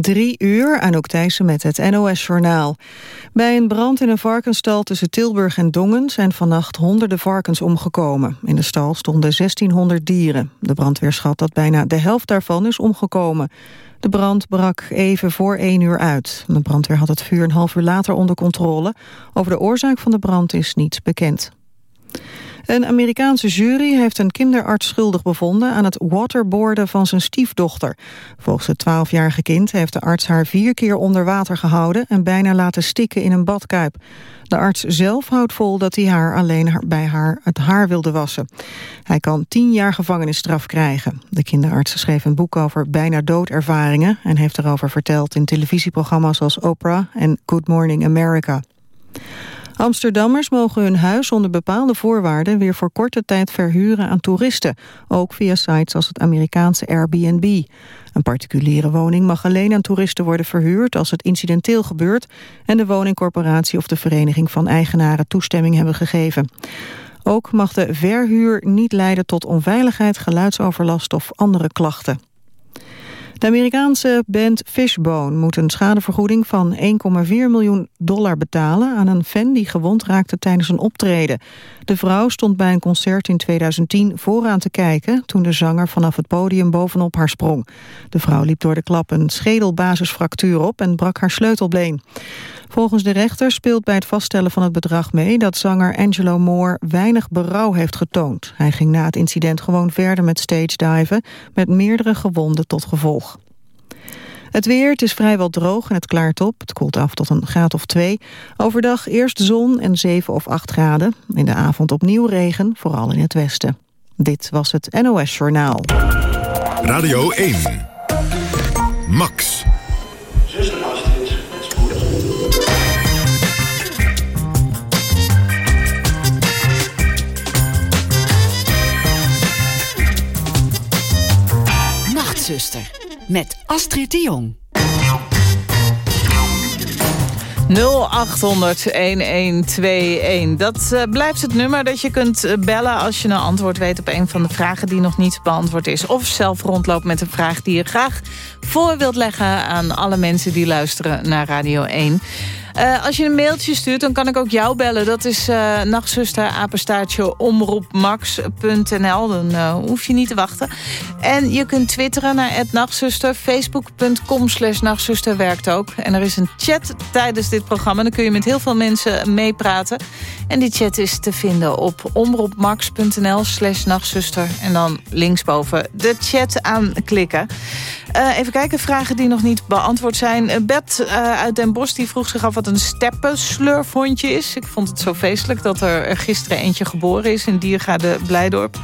Drie uur, Anouk Thijssen met het NOS-journaal. Bij een brand in een varkensstal tussen Tilburg en Dongen... zijn vannacht honderden varkens omgekomen. In de stal stonden 1600 dieren. De brandweer schat dat bijna de helft daarvan is omgekomen. De brand brak even voor één uur uit. De brandweer had het vuur een half uur later onder controle. Over de oorzaak van de brand is niets bekend. Een Amerikaanse jury heeft een kinderarts schuldig bevonden aan het waterboarden van zijn stiefdochter. Volgens het 12-jarige kind heeft de arts haar vier keer onder water gehouden en bijna laten stikken in een badkuip. De arts zelf houdt vol dat hij haar alleen bij haar het haar wilde wassen. Hij kan tien jaar gevangenisstraf krijgen. De kinderarts schreef een boek over bijna doodervaringen... en heeft erover verteld in televisieprogramma's als Oprah en Good Morning America. Amsterdammers mogen hun huis onder bepaalde voorwaarden weer voor korte tijd verhuren aan toeristen, ook via sites als het Amerikaanse Airbnb. Een particuliere woning mag alleen aan toeristen worden verhuurd als het incidenteel gebeurt en de woningcorporatie of de vereniging van eigenaren toestemming hebben gegeven. Ook mag de verhuur niet leiden tot onveiligheid, geluidsoverlast of andere klachten. De Amerikaanse band Fishbone moet een schadevergoeding van 1,4 miljoen dollar betalen aan een fan die gewond raakte tijdens een optreden. De vrouw stond bij een concert in 2010 vooraan te kijken toen de zanger vanaf het podium bovenop haar sprong. De vrouw liep door de klap een schedelbasisfractuur op en brak haar sleutelbeen. Volgens de rechter speelt bij het vaststellen van het bedrag mee dat zanger Angelo Moore weinig berouw heeft getoond. Hij ging na het incident gewoon verder met stage diven met meerdere gewonden tot gevolg. Het weer, het is vrijwel droog en het klaart op. Het koelt af tot een graad of twee. Overdag eerst zon en 7 of 8 graden. In de avond opnieuw regen, vooral in het westen. Dit was het NOS Journaal. Radio 1. Max. Nachtzuster met Astrid de Jong. 0800-1121. Dat uh, blijft het nummer dat je kunt eh, bellen als je een antwoord weet op een van de vragen die nog niet beantwoord is. Of zelf rondloopt met een vraag die je graag voor wilt leggen aan alle mensen die luisteren naar Radio 1. Uh, als je een mailtje stuurt, dan kan ik ook jou bellen. Dat is uh. Dan uh, hoef je niet te wachten. En je kunt twitteren naar nachtzuster. Facebook.com slash nachtzuster werkt ook. En er is een chat tijdens dit programma. Dan kun je met heel veel mensen meepraten. En die chat is te vinden op omroepmax.nl slash nachtzuster. En dan linksboven de chat aanklikken. Uh, even kijken, vragen die nog niet beantwoord zijn. Bert uit Den Bosch die vroeg zich af wat een steppenslurfhondje is. Ik vond het zo feestelijk dat er gisteren eentje geboren is in Diergaarde Blijdorp.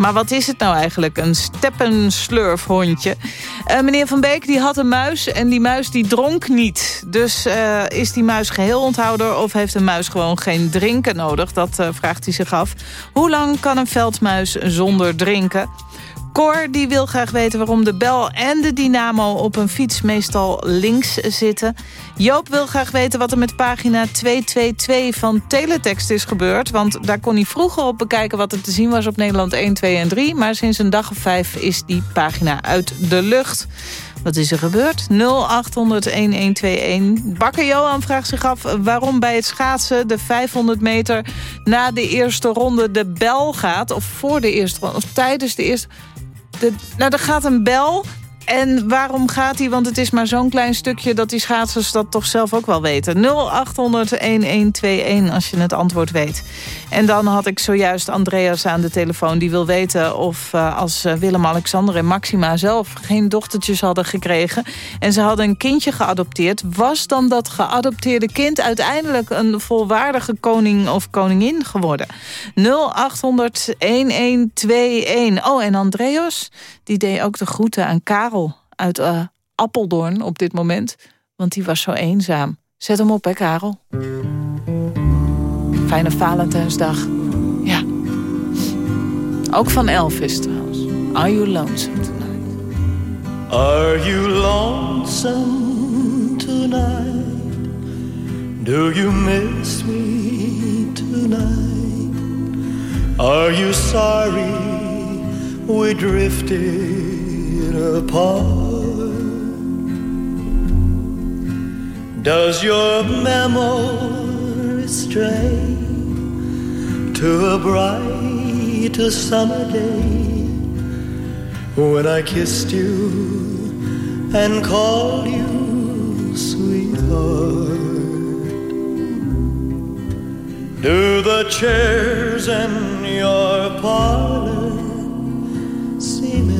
Maar wat is het nou eigenlijk? Een steppenslurfhondje. Uh, meneer Van Beek die had een muis en die muis die dronk niet. Dus uh, is die muis geheel onthouder of heeft een muis gewoon geen drinken nodig? Dat uh, vraagt hij zich af. Hoe lang kan een veldmuis zonder drinken? Cor die wil graag weten waarom de bel en de dynamo op een fiets meestal links zitten. Joop wil graag weten wat er met pagina 222 van Teletext is gebeurd. Want daar kon hij vroeger op bekijken wat er te zien was op Nederland 1, 2 en 3. Maar sinds een dag of vijf is die pagina uit de lucht. Wat is er gebeurd? 0800-1121. Bakker Johan vraagt zich af waarom bij het schaatsen... de 500 meter na de eerste ronde de bel gaat. Of voor de eerste ronde, of tijdens de eerste nou, er gaat een bel en waarom gaat hij? Want het is maar zo'n klein stukje dat die schaatsers dat toch zelf ook wel weten. 0800-1121 als je het antwoord weet. En dan had ik zojuist Andreas aan de telefoon. Die wil weten of uh, als eh, Willem-Alexander en Maxima zelf geen dochtertjes hadden gekregen... en ze hadden een kindje geadopteerd... was dan dat geadopteerde kind uiteindelijk een volwaardige koning of koningin geworden? 0800-1121. Oh, en Andreas, die deed ook de groeten aan Karel uit uh, Appeldoorn op dit moment. Want die was zo eenzaam. Zet hem op, hè, Karel. Fijne Valentijnsdag. Ja. Ook van Elvis trouwens. Are you lonesome tonight? Are you lonesome tonight? Do you miss me tonight? Are you sorry we drifted apart? Does your memory stray to a bright summer day when I kissed you and called you sweetheart? Do the chairs in your parlor seem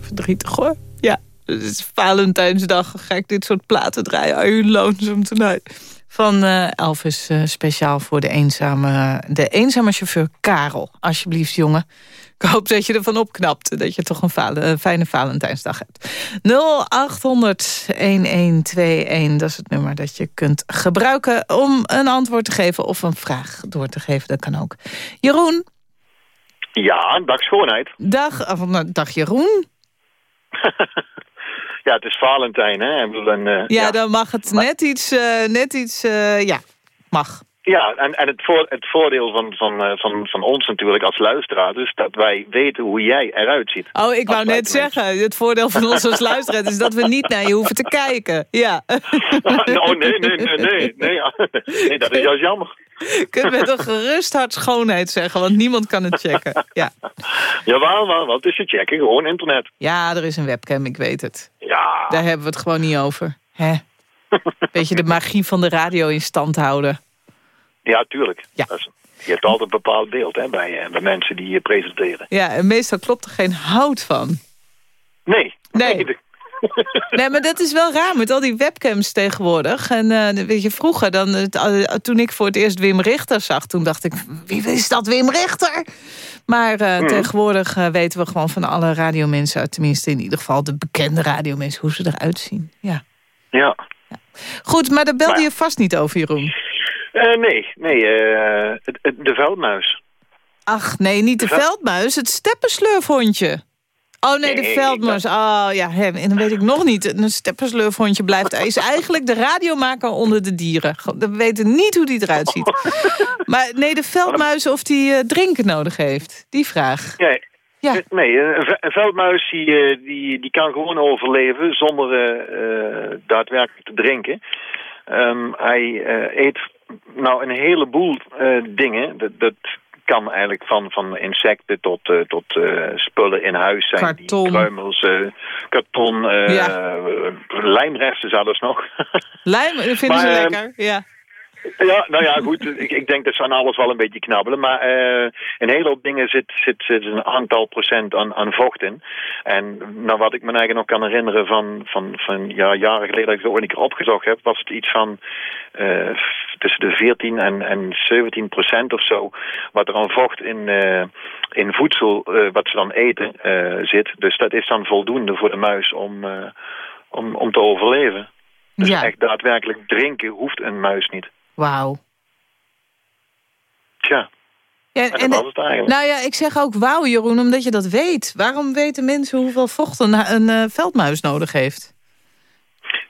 Verdrietig hoor. Ja, het is Valentijnsdag. Ga ik dit soort platen draaien? Are you lonesome tonight? Van uh, Elvis uh, speciaal voor de eenzame, de eenzame chauffeur Karel. Alsjeblieft, jongen. Ik hoop dat je ervan opknapt. Dat je toch een, vale, een fijne Valentijnsdag hebt. 0800-1121. Dat is het nummer dat je kunt gebruiken om een antwoord te geven... of een vraag door te geven. Dat kan ook. Jeroen? Ja, dag schoonheid. Dag, dag Jeroen. ja, het is Valentijn, hè? En, uh, ja, ja, dan mag het net iets, uh, net iets, uh, ja, mag. Ja, en, en het, voor, het voordeel van, van, van, van ons natuurlijk als luisteraar... is dat wij weten hoe jij eruit ziet. Oh, ik wou net zeggen, het voordeel van ons als luisteraar... is dat we niet naar je hoeven te kijken. Ja. oh, nee, nee, nee, nee, nee. Nee, dat is juist jammer. Kun je met een gerust hart schoonheid zeggen, want niemand kan het checken. Ja. Jawel, wel, wat is het checken? Gewoon internet. Ja, er is een webcam, ik weet het. Ja. Daar hebben we het gewoon niet over. Hè? Beetje de magie van de radio in stand houden. Ja, tuurlijk. Ja. Is, je hebt altijd een bepaald beeld hè, bij, bij mensen die je presenteren. Ja, en meestal klopt er geen hout van. Nee. Nee. nee. Nee, maar dat is wel raar met al die webcams tegenwoordig. En uh, weet je, vroeger, dan, uh, toen ik voor het eerst Wim Richter zag... toen dacht ik, wie is dat Wim Richter? Maar uh, mm. tegenwoordig weten we gewoon van alle radiomensen... tenminste in ieder geval de bekende radiomensen... hoe ze eruit zien. Ja. Ja. ja. Goed, maar daar belde maar, je vast niet over, Jeroen. nee, nee de veldmuis. Ach, nee, niet de, de veldmuis, het steppenslurfhondje. Oh nee, de veldmuis. Oh ja, en dan weet ik nog niet. Een steppenslurfhondje blijft... Hij is eigenlijk de radiomaker onder de dieren. We weten niet hoe die eruit ziet. Maar nee, de veldmuis of die uh, drinken nodig heeft. Die vraag. Nee, ja. nee een veldmuis die, die, die kan gewoon overleven zonder uh, daadwerkelijk te drinken. Um, hij uh, eet nou een heleboel dingen. Dat, dat kan eigenlijk van, van insecten tot, uh, tot uh, spullen in huis zijn. Karton. Die kruimels, uh, karton, ja. lijmresten zelfs nog. Lijm vinden maar, ze lekker, ja. Ja, nou ja, goed. Ik, ik denk dat ze aan alles wel een beetje knabbelen. Maar uh, een hele hoop dingen zit, zit, zit een aantal procent aan, aan vocht in. En nou, wat ik me eigenlijk nog kan herinneren van, van, van ja, jaren geleden dat ik het ooit een keer opgezocht heb, was het iets van uh, tussen de 14 en, en 17 procent of zo. Wat er aan vocht in, uh, in voedsel, wat ze dan eten, zit. Dus dat is dan voldoende voor de muis om, om, om te overleven. Dus ja. echt daadwerkelijk drinken hoeft een muis niet. Wauw. Tja. Ja, en, dat was het eigenlijk. Nou ja, ik zeg ook wauw Jeroen, omdat je dat weet. Waarom weten mensen hoeveel vocht een, een uh, veldmuis nodig heeft?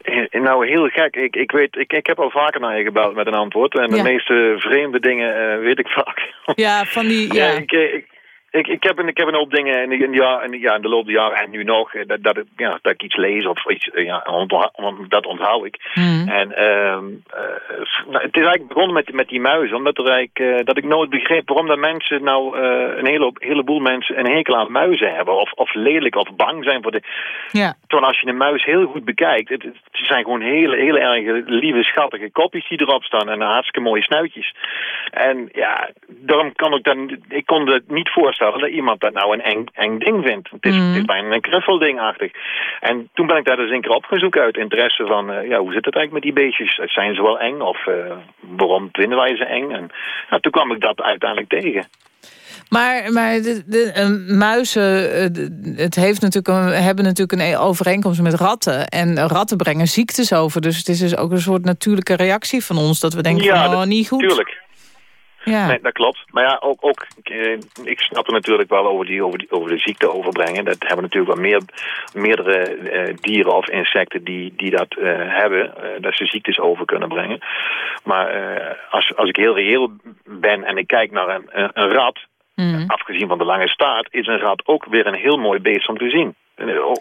Eh, nou, heel gek. Ik, ik, weet, ik, ik heb al vaker naar je gebeld met een antwoord. En de meeste vreemde dingen uh, weet ik vaak. Ja, van die... Ja. ja ik, ik, ik, ik, heb een, ik heb een hoop dingen in, in, ja, in, ja, in de loop der jaren en nu nog, eh, dat, dat, ja, dat ik iets lees of iets, eh, ja, dat onthoud ik. Hmm. En uh, uh, het is eigenlijk begonnen met, met die muizen, omdat er eigenlijk, uh, dat ik nooit begreep waarom dat mensen nou, uh, een hele, heleboel mensen een hekel aan muizen hebben. Of, of lelijk of bang zijn voor de... Ja. Terwijl als je een muis heel goed bekijkt, het, het zijn gewoon hele, hele erg lieve, schattige kopjes die erop staan en hartstikke mooie snuitjes. En ja, daarom kan ik dan, ik kon het niet voorstellen dat iemand dat nou een eng, eng ding vindt. Het is, het is bijna een knuffeldingachtig. En toen ben ik daar dus een keer opgezocht uit interesse van... Uh, ja, hoe zit het eigenlijk met die beestjes? Zijn ze wel eng of uh, waarom vinden wij ze eng? En nou, toen kwam ik dat uiteindelijk tegen. Maar, maar de, de uh, muizen het heeft natuurlijk een, hebben natuurlijk een overeenkomst met ratten. En ratten brengen ziektes over. Dus het is dus ook een soort natuurlijke reactie van ons... dat we denken, ja, van, oh, niet goed. Tuurlijk. Ja. Nee, dat klopt. Maar ja, ook, ook eh, ik snap er natuurlijk wel over, die, over, die, over de ziekte overbrengen. Dat hebben natuurlijk wel meer, meerdere eh, dieren of insecten die, die dat eh, hebben. Uh, dat ze ziektes over kunnen brengen. Maar als, als ik heel reëel ben en ik kijk naar een, een, een rat... Mm. Afgezien van de lange staart is een rat ook weer een heel mooi beest om te zien.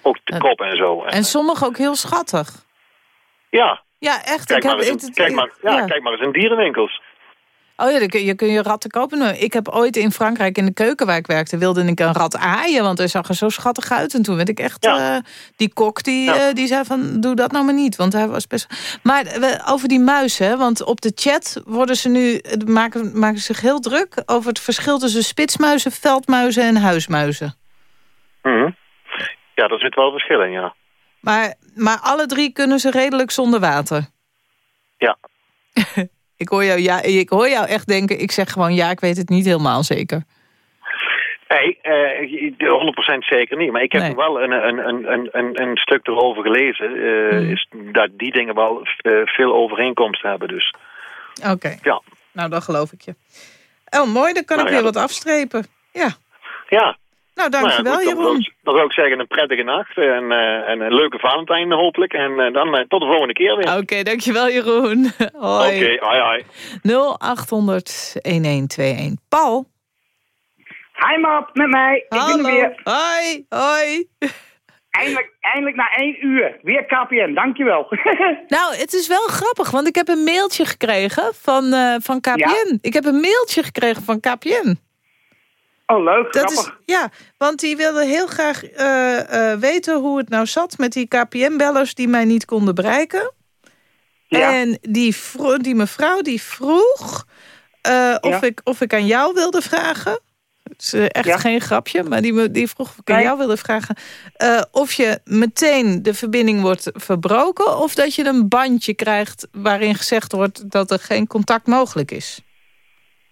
Ook de kop en zo. En sommige ook heel schattig. Ja. Ja, echt. Kijk, ik maar, heb, eens, in, kijk, maar, ja, ja. kijk maar eens in dierenwinkels. Oh ja, dan kun je, kun je ratten kopen. Ik heb ooit in Frankrijk in de keuken waar ik werkte... wilde ik een rat aaien, want hij zag er zo schattig uit. En toen werd ik echt... Ja. Uh, die kok die, Ja. uh, die zei van, doe dat nou maar niet. Want hij was best... Maar we- over die muizen, want op de chat worden ze nu... eh, maken, maken ze zich heel druk over het verschil tussen spitsmuizen... veldmuizen en huismuizen. Mhm. Ja, daar zit wel verschil in, ja. Maar, maar alle drie kunnen ze redelijk zonder water. Ja. Ik hoor, jou, ja, ik hoor jou echt denken, ik zeg gewoon ja, ik weet het niet helemaal zeker. Nee, eh 100% zeker niet. Maar ik heb Nee. wel een, een, een, een- een, stuk erover gelezen. eh, Mhm. is dat die dingen wel eh, veel overeenkomst hebben. Dus Oké, ja. nou dan geloof ik je. Oh, mooi, dan kan Nou ik ja, weer dat- wat afstrepen. Ja, Ja, nou dankjewel nou ja, goed, dan, Jeroen. zou ik- dan zou ik zeggen een prettige nacht. En, eh, en een leuke Valentijn hopelijk. En eh, dan eh, tot de volgende keer weer. Oké, dankjewel Jeroen. Oké, Hoi. hoi hoi. 0800 1121. Paul. Hi Map, met mij. Ik ben er Hallo. weer. Hoi, hoi. Eindelijk, eindelijk na één uur. Weer KPN, dankjewel. Nou, het is wel grappig, want ik heb een mailtje gekregen van, eh, van KPN. Ja? Ik heb een mailtje gekregen van KPN. Oh, leuk, Dat grappig. is, ja, want die wilde heel graag eh, eh, weten hoe het nou zat met die KPN-bellers die mij niet konden bereiken. Ja. En die, die mevrouw die vroeg eh, of, Ja. ik, of ik aan jou wilde vragen. Het is echt Ja. geen grapje, maar die, die vroeg of ik aan jou wilde vragen... of je meteen de verbinding wordt verbroken... of dat je een bandje krijgt waarin gezegd wordt... dat er geen contact mogelijk is.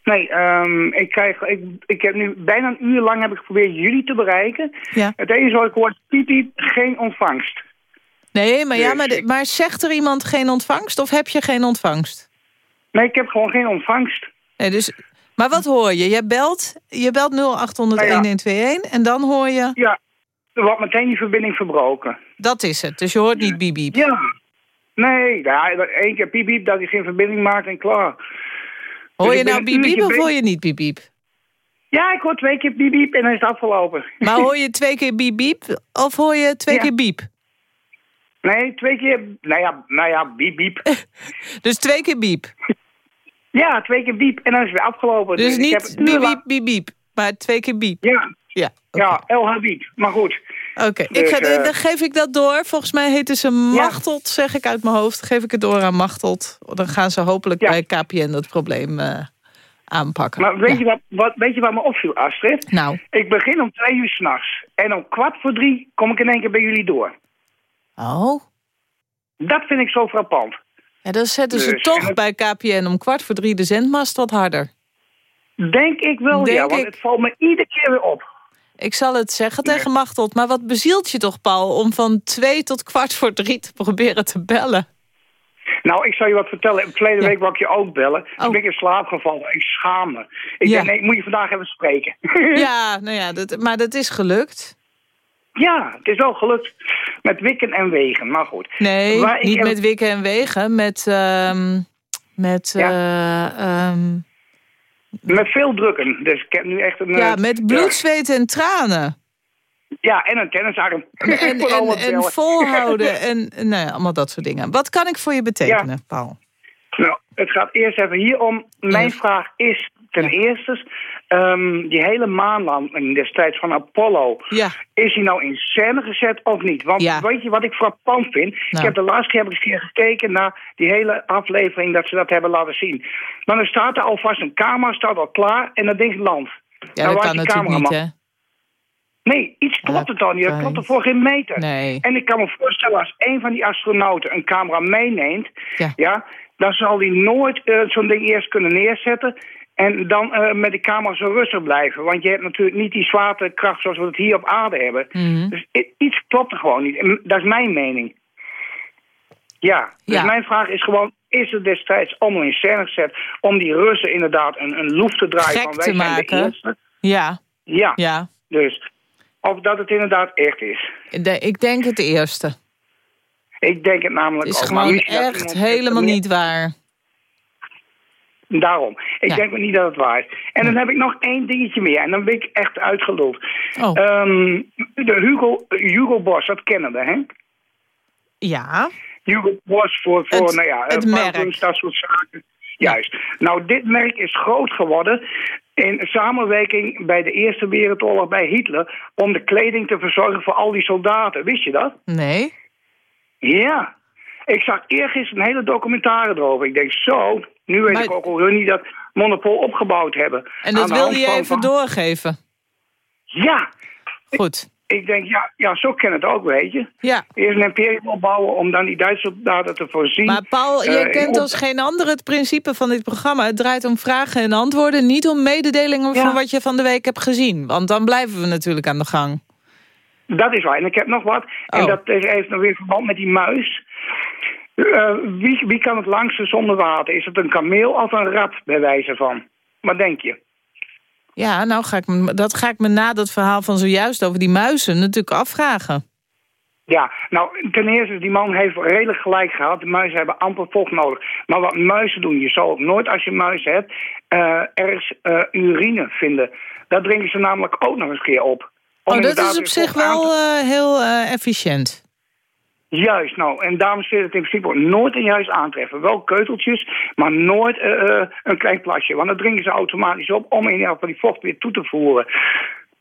Nee, ehm, ik, krijg, ik, ik heb nu bijna een uur lang heb ik geprobeerd jullie te bereiken. Ja. Het enige wat ik hoor, piep, piep, geen ontvangst. Nee, maar, ja, Dus maar, de- maar zegt er iemand geen ontvangst of heb je geen ontvangst? Nee, ik heb gewoon geen ontvangst. Nee, dus, maar wat hoor je? Je belt, je belt 0800 Nou ja. 1121 en dan hoor je... Ja, er wordt meteen die verbinding verbroken. Dat is het, dus je hoort niet biep biep. Ja. Nee, ja, één keer piep, piep, dat hij geen verbinding maakt en klaar. Hoor Dus je nou biep biep of hoor je niet biep biep? Ja, ik hoor twee keer piep, piep en dan is het afgelopen. Maar hoor je twee keer biep biep of hoor je twee Ja. keer biep? Nee, twee keer, nou ja, nou ja, biep, biep. Dus twee keer biep. Ja, twee keer biep en dan is het weer afgelopen. Dus heb niet biep biep biep biep, maar twee keer biep. Ja, Ja, ja, LH biep. Maar goed. Oké, Dus, ga- eh, dan geef ik dat door. Volgens mij heten ze Machteld, zeg ik uit mijn hoofd. Geef ik het door aan Machteld. Dan gaan ze hopelijk Ja. bij KPN dat probleem eh, aanpakken. Maar weet, Ja. je wat, wat, weet je wat me opviel, Astrid? Nou, Ik begin om twee uur s'nachts. En om kwart voor drie kom ik in één keer bij jullie door. oh. Dat vind ik zo frappant. Ja, dan zetten ze Dus, toch het- bij KPN om kwart voor drie de zendmast wat harder. Denk ik wel, Denk ja. Want ik. het valt me iedere keer weer op. Ik zal het zeggen tegen Machteld. Maar wat bezielt je toch, Paul, om van twee tot kwart voor drie te proberen te bellen? Nou, ik zal je wat vertellen. Verleden Ja. week wou ik je ook bellen. Oh. Toen ben ik in slaap gevallen. Ik schaam me. Ik Ja. denk, nee, moet je vandaag even spreken. Ja, nou ja, dat, maar dat is gelukt. ja, het is wel gelukt. Met wikken en wegen, maar goed. Nee, Waar ik niet heb- met wikken en wegen. Met, ehm, met, eh, ehm, Met veel drukken. Dus ik heb nu echt een... ja, eh, met bloed, zweet en tranen. Ja, en een tennisarm. En, en, volhouden en nou ja, allemaal dat soort dingen. Wat kan ik voor je betekenen, Paul? Nou, het gaat eerst even hier om. Mijn Ja. vraag is ten eerste... ehm, die hele maanlanding destijds van Apollo... Ja, Is hij nou in scène gezet of niet? Want Ja. weet je wat ik frappant vind? Nou. Ik heb de laatste keer heb ik eens een keer gekeken naar die hele aflevering dat ze dat hebben laten zien. Maar dan staat er alvast een camera, staat al klaar en dat ding landt. ja Nou, dat kan natuurlijk niet, hè? Nee, iets klopt het dan niet. Dat klopt er voor geen meter. Nee. En ik kan me voorstellen, als een van die astronauten een camera meeneemt... Ja. dan zal die nooit eh, zo'n ding eerst kunnen neerzetten... en dan eh, met de camera zo rustig blijven. Want je hebt natuurlijk niet die zwaartekracht zoals we het hier op aarde hebben. Mhm. Dus iets klopt er gewoon niet. Dat is mijn mening. Ja, dus Ja. mijn vraag is gewoon... is het destijds allemaal in scène gezet... om die Russen inderdaad een, een loef te draaien Gek van wij zijn de eerste? Ja, Ja, ja. dus... Of dat het inderdaad echt is. De- ik denk het eerste. Ik denk het namelijk Het is ook. gewoon echt helemaal niet waar. Daarom. Ik Ja. denk ook niet dat het waar is. En dan heb ik nog één dingetje meer. En dan ben ik echt uitgeluld. Oh, Ehm, de Hugo, Hugo Boss, dat kennen we, hè? ja. Hugo Boss voor, voor Het- nou ja, het eh, parfums, dat soort zaken. Juist. Nou, dit merk is groot geworden in samenwerking bij de Eerste Wereldoorlog bij Hitler... om de kleding te verzorgen voor al die soldaten. Wist je dat? Nee. Ja. Ik zag eergisteren een hele documentaire erover. Ik denk, zo, nu weet Maar- ik ook hoe hun niet dat monopol opgebouwd hebben. En dat de wilde je even van- doorgeven. Ja. Goed. Ik denk, ja, ja, zo ken het ook, weet je. Ja. Eerst een imperium opbouwen om dan die Duitse soldaten te voorzien. Maar Paul, je Eh, kent op- als geen ander het principe van dit programma. Het draait om vragen en antwoorden, niet om mededelingen Ja. van wat je van de week hebt gezien. Want dan blijven we natuurlijk aan de gang. Dat is waar. En ik heb nog wat. En Oh. dat heeft nog weer verband met die muis. Eh, wie, wie kan het langste zonder water? Is het een kameel of een rat, bij wijze van? Wat denk je? Ja, nou ga ik me, dat ga ik me na dat verhaal van zojuist over die muizen natuurlijk afvragen. Ja, nou, ten eerste, die man heeft redelijk gelijk gehad. De muizen hebben amper vocht nodig. Maar wat muizen doen, je zal ook nooit als je muizen hebt... eh, ergens eh, urine vinden. Dat drinken ze namelijk ook nog eens een keer op. Om Oh, dat is op weer zich wel heel efficiënt. Juist, nou, en daarom zit het in principe nooit en juist aantreffen. Wel keuteltjes, maar nooit eh, eh, een klein plasje. Want dan drinken ze automatisch op om in ieder geval die vocht weer toe te voeren.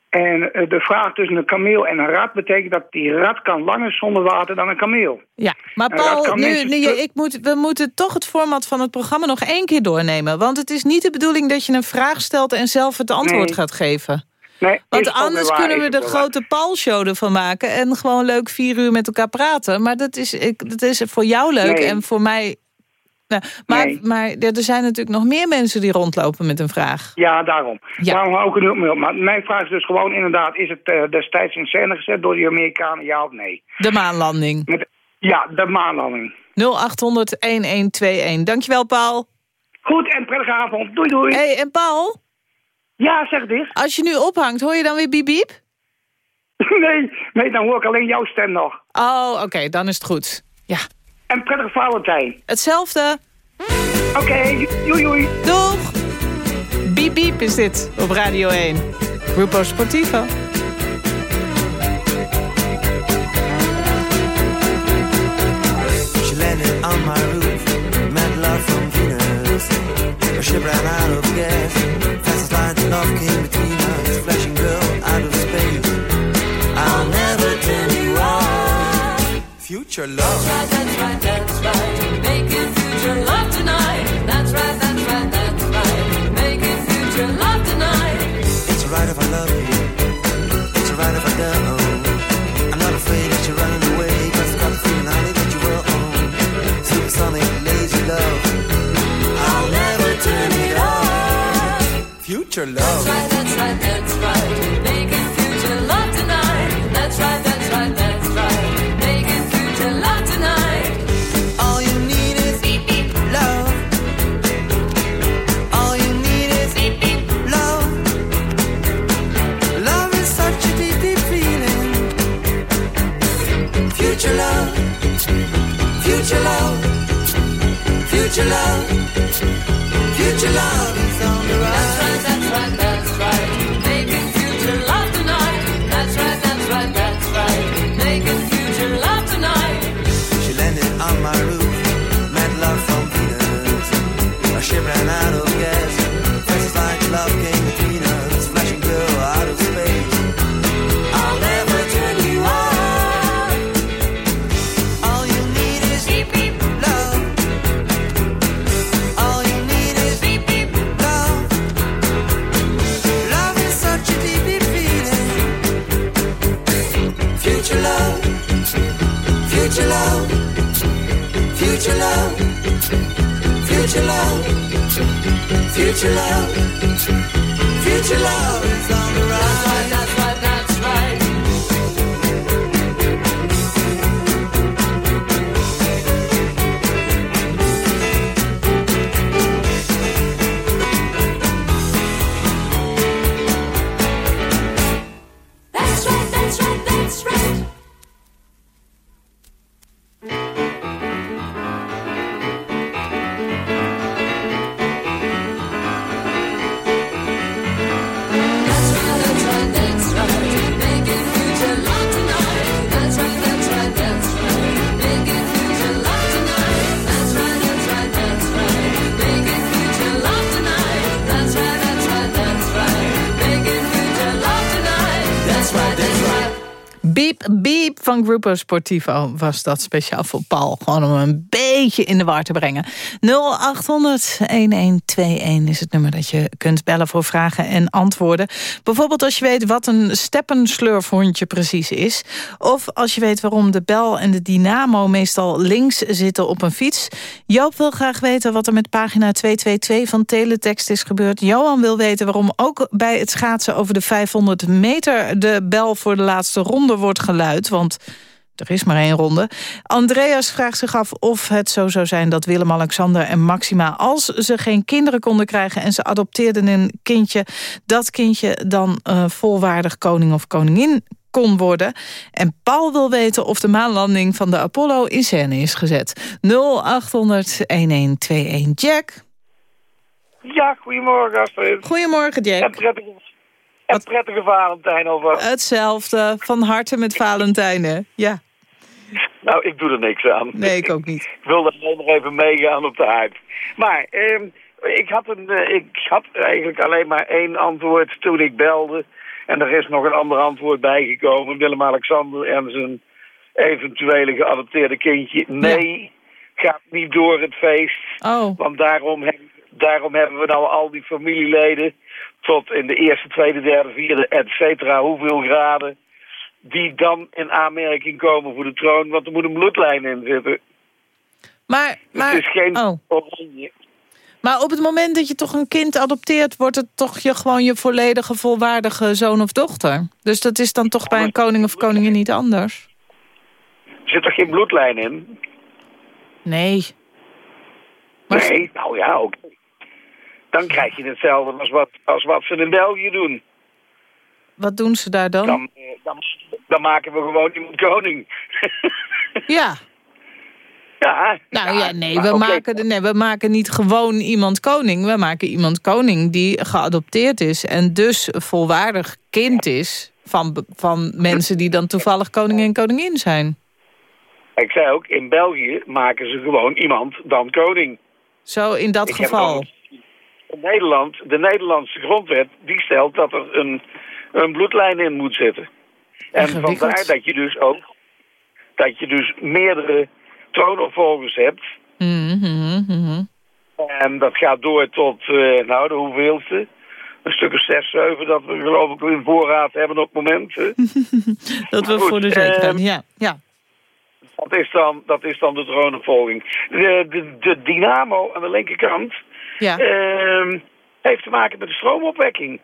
En eh, de vraag tussen een kameel en een rat betekent dat die rat kan langer zonder water dan een kameel. Ja, maar Paul, nu, nu, ik moet, we moeten toch het format van het programma nog één keer doornemen. Want het is niet de bedoeling dat je een vraag stelt en zelf het antwoord Nee. gaat geven. Nee, Want anders waar, kunnen we de grote Paul-show ervan maken... en gewoon leuk vier uur met elkaar praten. Maar dat is, ik, dat is voor jou leuk Nee. en voor mij... Nou, maar, Nee. maar er zijn natuurlijk nog meer mensen die rondlopen met een vraag. Ja, daarom. Ja. Daarom hou ik op. Maar mijn vraag is dus gewoon inderdaad... is het eh, destijds in scène gezet door die Amerikanen, ja of nee? De maanlanding. Met, ja, de maanlanding. 0800-1121. Dankjewel, Paul. Goed, en prettige avond. Doei, doei. hey, en Paul, Ja, zeg eens. als je nu ophangt, hoor je dan weer biep biep? nee, nee, dan hoor ik alleen jouw stem nog. Oh, oké, dan is het goed. Ja, En prettige Valentijn. hetzelfde. Oké, doei doei. Doeg! Biep biep is dit op Radio 1. Grupo Sportivo. She landed on my roof, met love from Venus. Her ship ran out of gas, your love. Future love. That's right, that's right. Making future love tonight. That's right, that's right, that's right. Making future love tonight. All you need is beep beep love. All you need is beep beep love. Love is such a deep, deep feeling. Future love. Future love. Future love. Future love future love, future love, future love is on the rise. Grupo Sportivo was dat speciaal voor Paul. Gewoon om een beetje in de war te brengen. 0800-1121 is het nummer dat je kunt bellen voor vragen en antwoorden. Bijvoorbeeld als je weet wat een steppenslurfhondje precies is. Of als je weet waarom de bel en de dynamo meestal links zitten op een fiets. Joop wil graag weten wat er met pagina 222 van Teletext is gebeurd. Johan wil weten waarom ook bij het schaatsen over de 500 meter... de bel voor de laatste ronde wordt geluid, want er is maar één ronde. Andreas vraagt zich af of het zo zou zijn dat Willem-Alexander en Maxima... als ze geen kinderen konden krijgen en ze adopteerden een kindje... dat kindje dan eh, volwaardig koning of koningin kon worden. En Paul wil weten of de maanlanding van de Apollo in scène is gezet. 0800-1121. Jack, Ja, goedemorgen Astrid. goedemorgen En Jack. prettige, en prettige Valentijn alvast. Hetzelfde, van harte met Valentijnen. Ja, Nou, ik doe er niks aan. nee, ik ook niet. Ik wilde alleen nog even meegaan op de hype. Maar ehm, ik, had een, eh, ik had eigenlijk alleen maar één antwoord toen ik belde. En er is nog een ander antwoord bijgekomen. Willem-Alexander en zijn eventuele geadopteerde kindje. Nee, gaat niet door het feest. Oh, Want daarom, heb- daarom hebben we nou al die familieleden tot in de eerste, tweede, derde, vierde, et cetera, hoeveel graden, die dan in aanmerking komen voor de troon, want er moet een bloedlijn in zitten. maar, maar, het is geen oh. oranje. maar op het moment dat je toch een kind adopteert... wordt het toch je, gewoon je volledige volwaardige zoon of dochter. Dus dat is dan toch bij een koning of koningin niet anders? Zit er geen bloedlijn in? Nee. Maar- Nee, nou ja, oké. Dan krijg je hetzelfde als wat, als wat ze in België doen. Wat doen ze daar dan? Dan, eh, dan, dan maken we gewoon iemand koning. Ja. ja. Nou ja, nee, we, maken, nee, we maken niet gewoon iemand koning. We maken iemand koning die geadopteerd is... en dus volwaardig kind is van, van mensen die dan toevallig koning en koningin zijn. Ik zei ook, in België maken ze gewoon iemand dan koning. Zo in dat Ik geval. In Nederland, de Nederlandse grondwet, die stelt dat er een, een bloedlijn in moet zitten. En Ingewikkeld. vandaar dat je dus ook, dat je dus meerdere troonopvolgers hebt. Mhm, mhm, mhm. En dat gaat door tot, eh, nou, de hoeveelste? Een stuk of zes, zeven, dat we geloof ik in voorraad hebben op het moment. Dat we Goed, voor de zekerheid... ehm, ja, ja. Dat is dan, dat is dan de troonopvolging. De, de, de dynamo aan de linkerkant, ja. Ehm, heeft te maken met de stroomopwekking.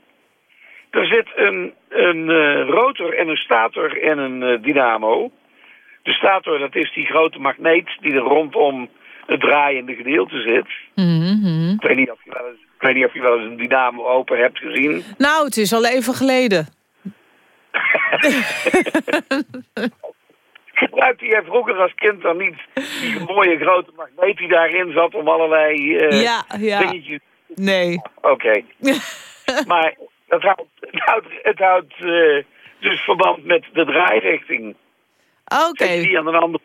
Er zit een, een eh, rotor en een stator en een eh, dynamo. De stator, dat is die grote magneet die er rondom het draaiende gedeelte zit. Mhm, mhm. Ik weet niet of je wel eens, ik weet niet of je wel eens een dynamo open hebt gezien. Nou, het is al even geleden. Gebruikte jij vroeger als kind dan niet die mooie grote magneet die daarin zat om allerlei eh, ja, ja. dingetjes... Nee. Oké. maar dat houdt, het houdt, het houdt eh, dus verband met de draairichting. Oké. Zet, je die aan de andere,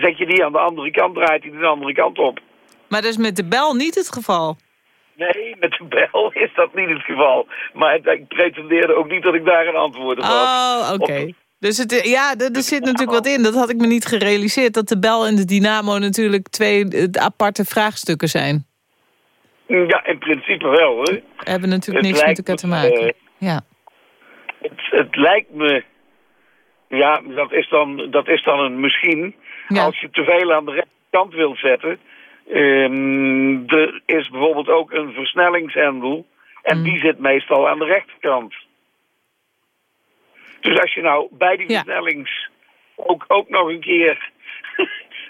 zet je die aan de andere kant, draait hij de andere kant op. Maar dat is met de bel niet het geval. Nee, met de bel is dat niet het geval. Maar ik pretendeerde ook niet dat ik daar een antwoord op had. Oh, oké. Dus het, ja, er, er zit natuurlijk wat in. Dat had ik me niet gerealiseerd. Dat de bel en de dynamo natuurlijk twee eh, aparte vraagstukken zijn. Ja, in principe wel hoor. Hebben natuurlijk Het niks met elkaar te maken. eh, Ja. Het, het lijkt me... Ja, dat is dan, dat is dan een misschien. Ja. Als je te veel aan de rechterkant wilt zetten... ehm, er is bijvoorbeeld ook een versnellingshendel. En Mm. die zit meestal aan de rechterkant. Dus als je nou bij die Ja. versnellings ook, ook nog een keer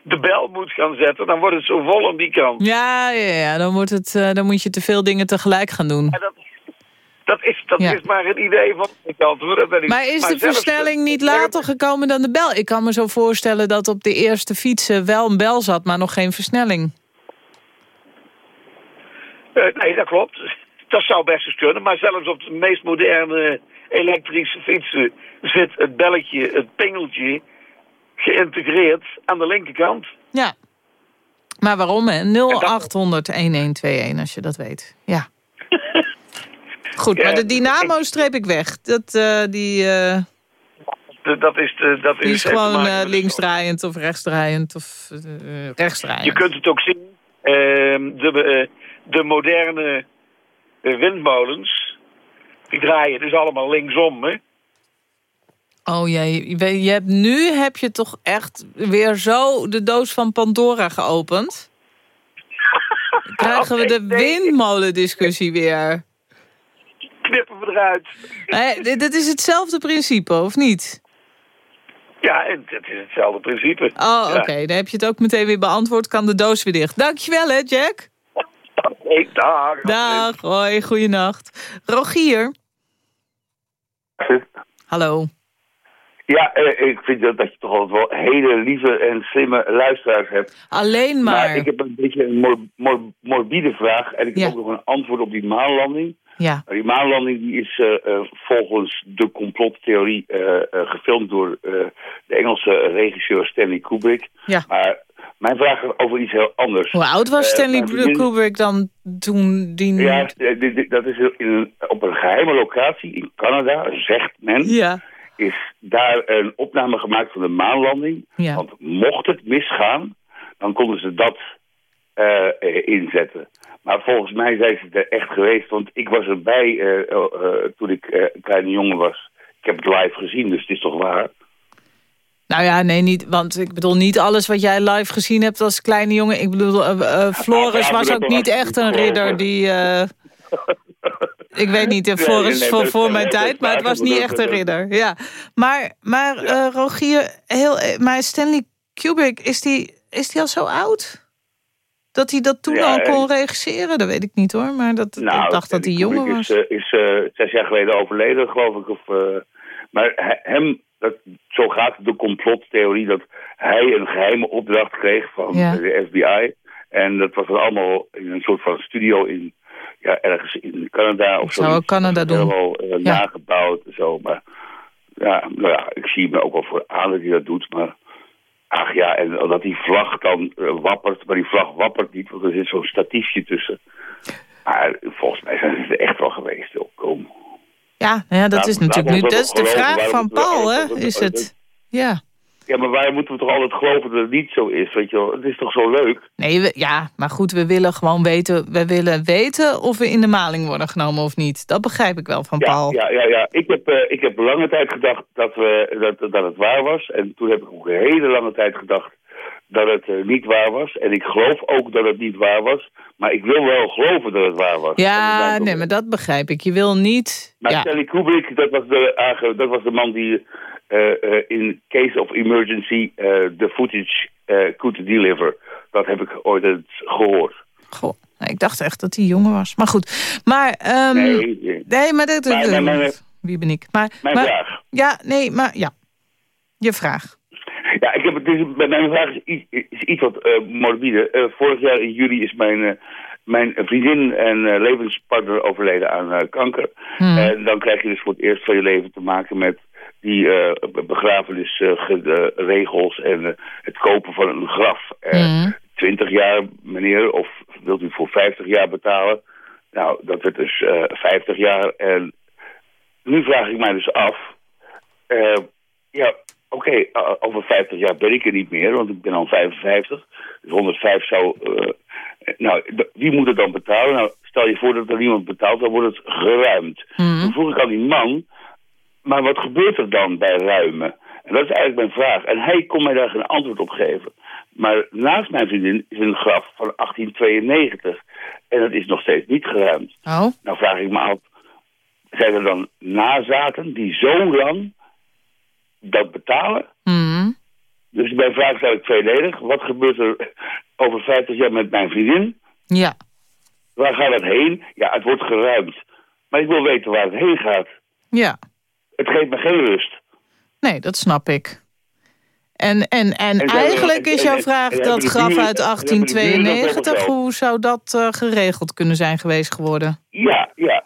de bel moet gaan zetten... dan wordt het zo vol aan die kant. Ja, ja, ja. Dan, wordt het, eh, dan moet je te veel dingen tegelijk gaan doen. En dat, dat, is, dat Ja. is maar een idee van de kant hoor. Dat. Maar is de versnelling niet later gekomen dan de bel? Ik kan me zo voorstellen dat op de eerste fietsen wel een bel zat, maar nog geen versnelling. Eh, nee, dat klopt. Dat zou best eens kunnen. Maar zelfs op de meest moderne elektrische fietsen zit het belletje, het pingeltje, geïntegreerd aan de linkerkant. Ja. Maar waarom, hè? 0800-1121, als je dat weet. Ja. Goed, maar de dynamo streep ik weg. Dat, eh, die, eh, Dat is, de, dat die is te gewoon eh, linksdraaiend of rechtsdraaiend of rechtsdraaiend. Je kunt het ook zien. ehm, de, de moderne windmolens, die draaien dus allemaal linksom. Hè? Oh jee, je, weet- je hebt, nu heb je toch echt weer zo de doos van Pandora geopend. Krijgen we de windmolendiscussie weer. Knippen we eruit. Dit, dit is hetzelfde principe, of niet? Ja, het is hetzelfde principe. Oh, Ja. oké. Dan heb je het ook meteen weer beantwoord. Kan de doos weer dicht. Dankjewel, hè, Jack? Oké, dag. Dag, hoi, goeienacht. Rogier. Hallo. Ja, eh, ik vind dat, dat je toch altijd wel hele lieve en slimme luisteraars hebt. Alleen maar. ik heb een beetje een mor- mor- morbide vraag. En ik heb ook nog een antwoord op die maanlanding. Ja. Maar Die maanlanding die is eh, eh, volgens de complottheorie gefilmd door de Engelse regisseur Stanley Kubrick. Ja. Maar mijn vraag gaat over iets heel anders. Hoe oud was Stanley vriendin- Kubrick dan toen die... Ja, dat is in een, op een geheime locatie in Canada, zegt men. Ja. Is daar een opname gemaakt van de maanlanding. Ja. Want mocht het misgaan, dan konden ze dat eh, inzetten. Maar volgens mij zijn ze er echt geweest. Want ik was erbij eh, toen ik een kleine jongen was. Ik heb het live gezien, dus het is toch waar? Nou ja, nee, niet, want ik bedoel niet alles wat jij live gezien hebt als kleine jongen. Ik bedoel, Floris was ook niet echt een ridder die... ik weet niet, eh, Nee, Floris nee, voor, maar- voor mijn tijd, maar het was niet echt een ridder. Ja. Maar, maar eh, Rogier, heel, eh, maar Stanley Kubrick, is die, is die al zo oud? Dat hij dat toen Ja, al kon regisseren, dat weet ik niet hoor. Maar dat, ik dacht dat hij jonger was. Is, is eh, zes jaar geleden overleden, geloof ik. Of, maar he- hem, dat, zo gaat de complottheorie dat hij een geheime opdracht kreeg van Ja. de FBI. En dat was dan allemaal in een soort van studio in, ja, ergens in Canada of zo. Zou ook Canada doen. Helemaal eh, Ja. nagebouwd en zo. Maar ja, nou ja, ik zie me ook wel voor aan dat hij dat doet. Maar ach ja, en dat die vlag dan eh, wappert. Maar die vlag wappert niet, want er zit zo'n statiefje tussen. Maar volgens mij zijn ze er echt wel geweest. Joh. Kom. Ja, nou ja, dat Nou, is natuurlijk nu, we dat is de vraag van Paul, hè? Is het? Ja. Ja, maar waar moeten we toch altijd geloven dat het niet zo is? Weet je wel? Het is toch zo leuk? Nee, we- ja, maar goed, we willen gewoon weten... we willen weten of we in de maling worden genomen of niet. Dat begrijp ik wel van Ja, Paul. ja, ja, ja. Ik, heb, eh, ik heb lange tijd gedacht dat, we, dat, dat het waar was. En toen heb ik ook een hele lange tijd gedacht dat het eh, niet waar was. En ik geloof ook dat het niet waar was. Maar ik wil wel geloven dat het waar was. Ja, nee, maar dat begrijp ik. Je wil niet... Maar Ja, Stanley Kubrick, dat was de, dat was de man die in case of emergency eh, de footage eh, could deliver. Dat heb ik ooit gehoord. goh. Nou, Ik dacht echt dat hij jonger was. Maar goed. Maar, ehm, Nee, nee. nee, maar dat... Maar- maar- maar- wie ben ik? Maar, Mijn maar, vraag. Ja, nee, maar ja. Je vraag. Ja, ik heb het, dus, mijn vraag is, iets- is iets wat eh, morbide. Eh, vorig jaar in juli is mijn, eh, mijn vriendin en eh, levenspartner overleden aan eh, kanker. Hmm. En dan krijg je dus voor het eerst van je leven te maken met die eh begrafenisregels en eh, het kopen van een graf. Eh, Hmm. 20 jaar, meneer, of wilt u voor 50 jaar betalen? Nou, dat werd dus eh 50 jaar. En nu vraag ik mij dus af... eh, ja, oké, eh, over 50 jaar ben ik er niet meer, want ik ben al 55. Dus 105 zou... eh, nou, wie moet het dan betalen? Nou, stel je voor dat er niemand betaalt, dan wordt het geruimd. Toen vroeg ik aan die man, maar wat gebeurt er dan bij ruimen? En dat is eigenlijk mijn vraag. En hij kon mij daar geen antwoord op geven. Maar naast mijn vriendin is een graf van 1892. En dat is nog steeds niet geruimd. Oh, Nou vraag ik me af, zijn er dan nazaten die zo lang dat betalen? hmm. Dus mijn vraag is eigenlijk tweeledig. Wat gebeurt er over 50 jaar met mijn vriendin? ja. Waar gaat het heen? Ja, het wordt geruimd. Maar ik wil weten waar het heen gaat. Ja. Het geeft me geen rust. Nee, dat snap ik. En, en, en, En zijn eigenlijk is jouw vraag dat graf buren- uit en hebben de buren dat ook 1892, wel? hoe zou dat eh, geregeld kunnen zijn geweest geworden? Ja, ja.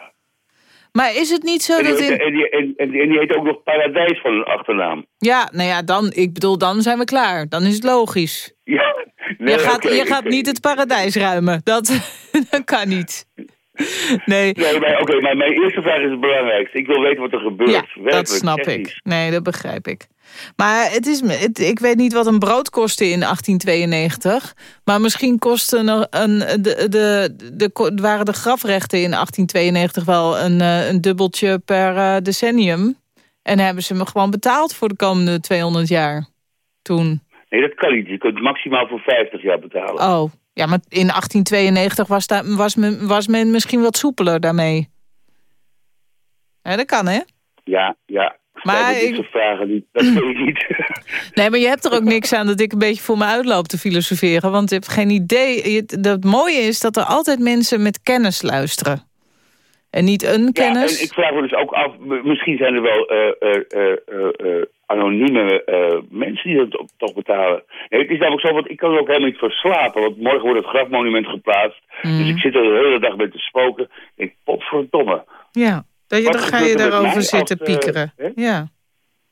Maar is het niet zo En dat in... en, die, en, die- en die heet ook nog Paradijs van een achternaam. Ja, nou ja, dan, ik bedoel, dan zijn we klaar. Dan is het logisch. Ja. Nee, je gaat, je gaat niet het paradijs ruimen. Dat, dat kan niet. Nee, Nee, maar oké, maar mijn eerste vraag is het belangrijkste. Ik wil weten wat er gebeurt. ja, Werkelijk, dat snap technisch. ik. Nee, dat begrijp ik. Maar het is, het, ik weet niet wat een brood kostte in 1892. Maar misschien kostte een, een, de, de, de, waren de grafrechten in 1892 wel een, eh, een dubbeltje per eh, decennium. En hebben ze me gewoon betaald voor de komende 200 jaar. Toen. Nee, dat kan niet. Je kunt maximaal voor 50 jaar betalen. Oh, ja, maar in 1892 was, daar, was, men, was men misschien wat soepeler daarmee. Ja, dat kan, hè? Ja, ja. Maar ik- vragen niet. Dat weet ik niet. Nee, maar je hebt er ook niks aan dat ik een beetje voor me uitloop te filosoferen. Want je hebt geen idee. Je- Het mooie is dat er altijd mensen met kennis luisteren. En niet een Ja, kennis. en ik vraag me dus ook af, misschien zijn er wel eh, eh, eh, anonieme eh, mensen die dat toch betalen. Nee, het is namelijk zo, want ik kan er ook helemaal niet voor slapen. Want morgen wordt het grafmonument geplaatst. Mm. Dus ik zit er de hele dag met te spoken. Ik denk, potverdomme. Ja, dat je, dan ga je er daarover zitten als, eh, piekeren. Ja.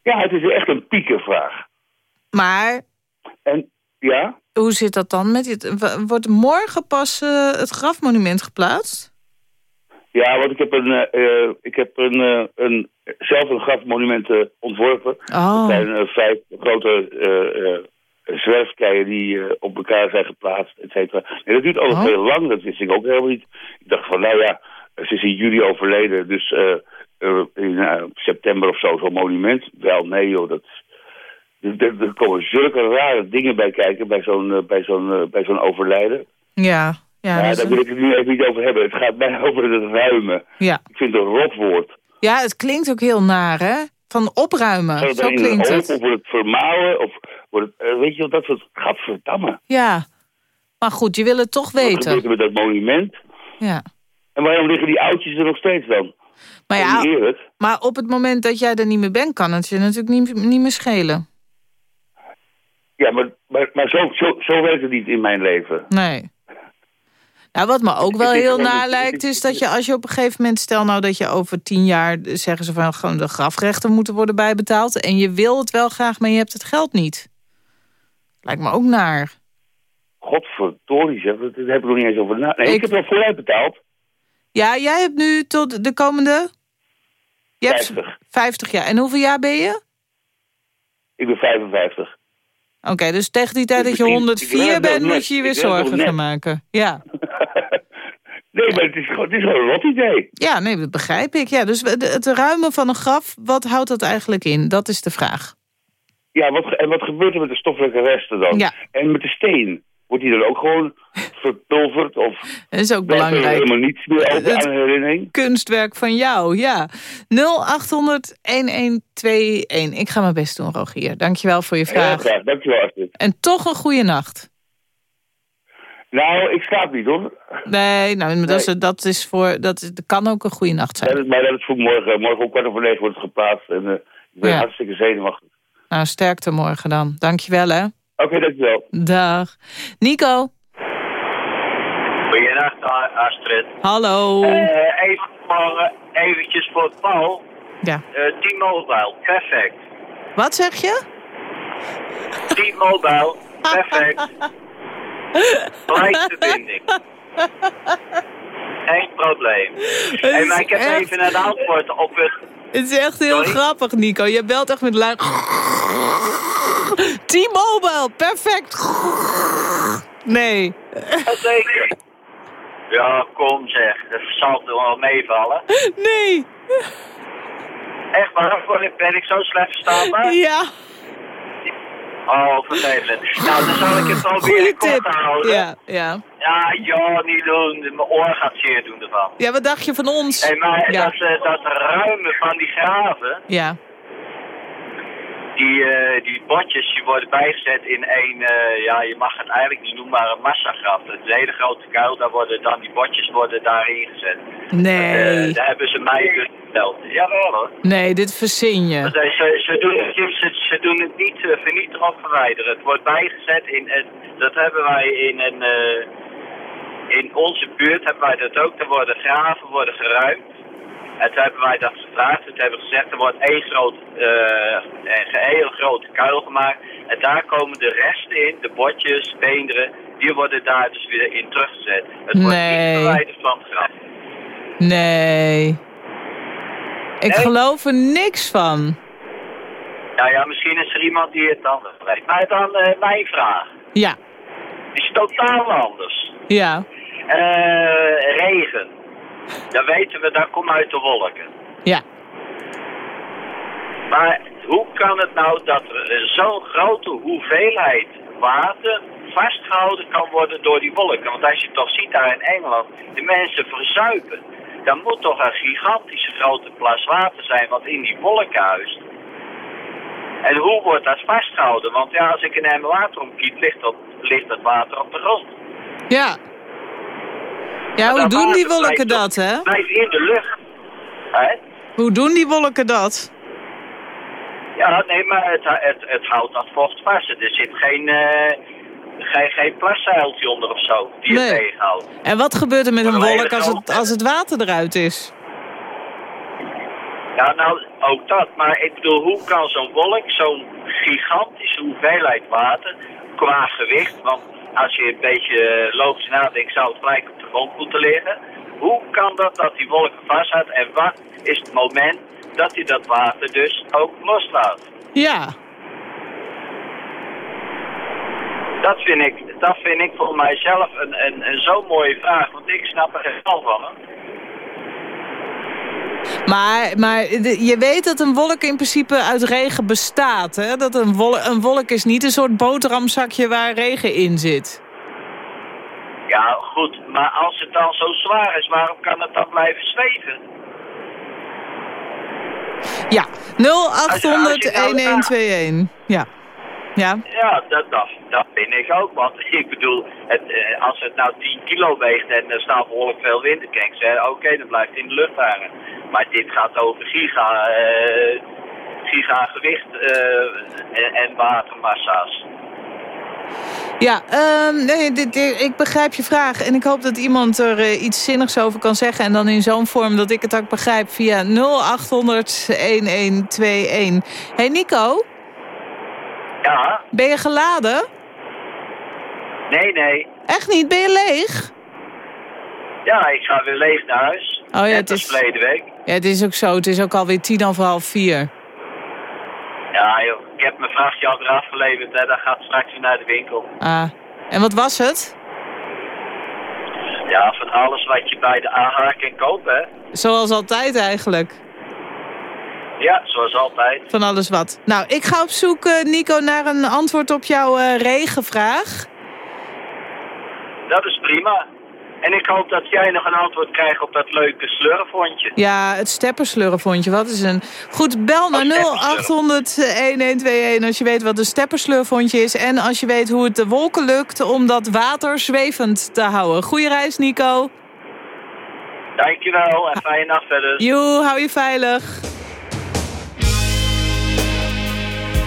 Ja, het is echt een piekenvraag. Maar En ja, hoe zit dat dan? met het, w- Wordt morgen pas eh, het grafmonument geplaatst? Ja want ik heb, een, eh, eh, ik heb een, eh, een, zelf een grafmonument ontworpen. Oh. Het zijn vijf grote zwerfkeien die op elkaar zijn geplaatst, et cetera. Nee, dat duurt altijd Oh. heel lang, dat wist ik ook helemaal niet. Ik dacht van, nou ja, ze is in juli overleden, dus in september of zo zo'n monument. Wel, nee joh, dat... Er, komen zulke rare dingen bij kijken bij zo'n bij zo'n bij zo'n overlijden. Ja. Ja, is daar wil ik het nu even niet over hebben. Het gaat mij over het ruimen. ja. Ik vind het een rotwoord. ja, het klinkt ook heel naar, hè? Van opruimen, zo klinkt het. Of wordt het vermalen? Of wordt het, eh, weet je wat, dat soort... Gadverdamme. Ja. Maar goed, je wil het toch Wat gebeurt weten. er met dat monument? Ja. En waarom liggen die oudjes er nog steeds dan? Maar ja, maar op het moment dat jij er niet meer bent, kan het je natuurlijk niet, niet meer schelen. Ja, maar, maar, maar zo, zo, zo werkt het niet in mijn leven. Nee. Nou, wat me ook wel heel ik- lijkt, is dat je als je op een gegeven moment... stel nou dat je over tien jaar, zeggen ze van... gewoon de grafrechten moeten worden bijbetaald... en je wil het wel graag, maar je hebt het geld niet. Lijkt me ook naar. Godverdorie zeg, daar heb ik nog niet eens over na. Nee, ik, Ik- heb wel vooruit betaald. Ja, jij hebt nu tot de komende... Je hebt 50. 50 jaar. En hoeveel jaar ben je? Ik ben 55. Oké, dus tegen die tijd dat je Misschien- 104 ik red bent, moet je je weer zorgen gaan maken. Ja. nee, maar het is, het is gewoon een rot idee. ja, nee, dat begrijp ik. Ja, dus het ruimen van een graf, wat houdt dat eigenlijk in? Dat is de vraag. Ja, wat, en wat gebeurt er met de stoffelijke resten dan? Ja. En met de steen? Wordt die dan ook gewoon verpulverd? Of Dat is ook belangrijk. helemaal niets meer over aan herinnering? Kunstwerk van jou, ja. 0800-1121. Ik ga mijn best doen, Rogier. Dankjewel voor je vraag. graag, dankjewel Astrid. En toch een goede nacht. Nou, ik slaap niet hoor. Nee, nou, maar Dat, is, dat, is voor, dat, is- dat kan ook een goede nacht zijn. Dat is, maar dat is voor morgen. Morgen om kwart over negen wordt het geplaatst. En eh, ik ben Ja. hartstikke zenuwachtig. Nou, sterkte morgen dan. Dankjewel, hè. Oké, dankjewel. Dag. Nico, Goeienacht, A- Astrid. hallo. Eh, even voor, eh, eventjes voor Paul. Ja. T-Mobile, perfect. Wat zeg je? T-Mobile, perfect. Gelijkverbinding. Geen probleem. Is maar ik heb echt- even een antwoord op het... Het is echt heel Sorry? grappig, Nico. Je belt echt met luid... T-Mobile, perfect. Nee. Zeker. Ja, kom zeg. Dat zal er wel meevallen. Nee. Echt waar? Ben ik zo slecht verstaanbaar? Ja. Oh, vervelend. Nou, dan zal ik het proberen kort te houden. Ja, ja. Ja, joh, niet doen. Mijn oor gaat zeer doen ervan. Ja, wat dacht je van ons? Hey, maar ja. dat, eh, dat ruimen van die graven, Ja. Die, eh, die botjes, die worden bijgezet in een, eh, ja, je mag het eigenlijk niet noemen, maar een massagraf. Het is een hele grote kuil, daar worden dan die botjes worden daarin gezet. Nee. Eh, daar hebben ze mij dus verteld. Jawel hoor. Nee, dit verzin je. Ze, ze, doen, het- ze, ze doen het niet uh, vernietigen of verwijderen. Het wordt bijgezet in, een- dat hebben wij in een, eh, in onze buurt hebben wij dat ook. Er worden graven worden geruimd. En toen hebben wij dat gevraagd. Toen hebben we gezegd, er wordt één groot, eh, een geheel grote kuil gemaakt. En daar komen de resten in, de botjes, beenderen, die worden daar dus weer in teruggezet. Het wordt niet verwijderd van het graf. Nee. Ik Nee? geloof er niks van. Nou ja, misschien is er iemand die het dan weet. Maar dan eh, mijn vraag. Ja. Is totaal anders. Ja. Eh, regen. Dan weten we, dat komt uit de wolken. Ja. Maar hoe kan het nou dat zo'n grote hoeveelheid water vastgehouden kan worden door die wolken? Want als je toch ziet daar in Engeland, de mensen verzuipen. Dan moet toch een gigantische grote plas water zijn wat in die wolken huist. En hoe wordt dat vastgehouden? Want ja, als ik een emmer water omkiet, ligt dat, ligt dat water op de grond. Ja. Ja, hoe doen die wolken dat, hè? Blijft in de lucht. Hè? Hoe doen die wolken dat? Ja, nee, maar het, het, het houdt dat vocht vast. Er zit geen, eh geen, geen plaszeiltje onder of zo die het tegenhoudt. En wat gebeurt er met een wolk als het, als het water eruit is? Ja, nou, ook dat. Maar ik bedoel, hoe kan zo'n wolk, zo'n gigantische hoeveelheid water, qua gewicht, want als je een beetje eh, logisch nadenkt, zou het gelijk grond moeten liggen. Hoe kan dat dat die wolk vasthoudt en wat is het moment dat hij dat water dus ook loslaat? Ja. Dat vind ik, dat vind ik voor mijzelf een, een, een zo'n mooie vraag, want ik snap er geen van. hè. Maar, maar je weet dat een wolk in principe uit regen bestaat, hè? Dat een wolk, een wolk is niet een soort boterhamzakje waar regen in zit. Ja, goed, maar als het dan zo zwaar is, waarom kan het dan blijven zweven? Ja, Als je nou 0800-1121. Ja. Ja. Ja, dat, dat, dat vind ik ook. Want ik bedoel, het, eh, als het nou 10 kilo weegt en er staat behoorlijk veel ik zeggen, oké, dan blijft het in de lucht hangen. Maar dit gaat over giga, eh, giga gewicht eh, en, en watermassa's. Ja, ehm, nee, dit, dit- ik begrijp je vraag. En ik hoop dat iemand er eh, iets zinnigs over kan zeggen. En dan in zo'n vorm dat ik het ook begrijp via 0800-1121. Hey Nico, Ja, ben je geladen? nee, nee. Echt niet? Ben je leeg? Ja, ik ga weer leeg naar huis. Oh ja, Net het is- verleden week. Ja, het is ook zo. Het is ook alweer tien over half vier. Ja, joh, ik heb mijn vrachtje al weer afgeleverd. Hè. Dat gaat straks weer naar de winkel. Ah. En wat was het? Ja, van alles wat je bij de aanhaak kan kopen, hè. Zoals altijd eigenlijk. Ja, zoals altijd. Van alles wat. Nou, ik ga op zoek, eh, Nico, naar een antwoord op jouw eh, regenvraag. Dat is prima. En ik hoop dat jij nog een antwoord krijgt op dat leuke slurfhondje. Ja, het stepperslurfhondje. Wat is een... Goed, bel naar 0800-1121 als je weet wat een stepperslurfhondje is. En als je weet hoe het de wolken lukt om dat water zwevend te houden. Goeie reis, Nico. Dankjewel en fijne nacht verder. Joe, hou je veilig.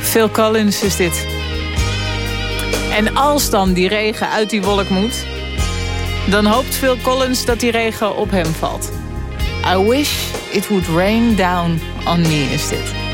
Phil Collins is dit. En als dan die regen uit die wolk moet... dan hoopt Phil Collins dat die regen op hem valt. I wish it would rain down on me is dit.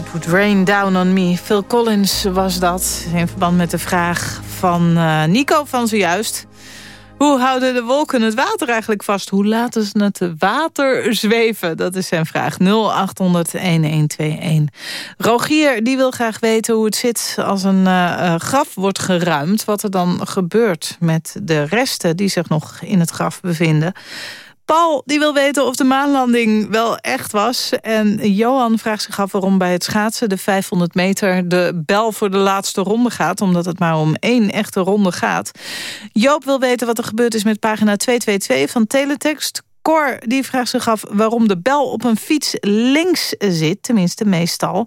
It would rain down on me. Phil Collins was dat. In verband met de vraag van eh, Nico van zojuist. Hoe houden de wolken het water eigenlijk vast? Hoe laten ze het water zweven? Dat is zijn vraag. 0800-1121. Rogier die wil graag weten hoe het zit als een eh, eh, graf wordt geruimd. Wat er dan gebeurt met de resten die zich nog in het graf bevinden. Paul die wil weten of de maanlanding wel echt was. En Johan vraagt zich af waarom bij het schaatsen... de 500 meter de bel voor de laatste ronde gaat... omdat het maar om één echte ronde gaat. Joop wil weten wat er gebeurd is met pagina 222 van Teletext... Cor die vraagt zich af waarom de bel op een fiets links zit. Tenminste, meestal.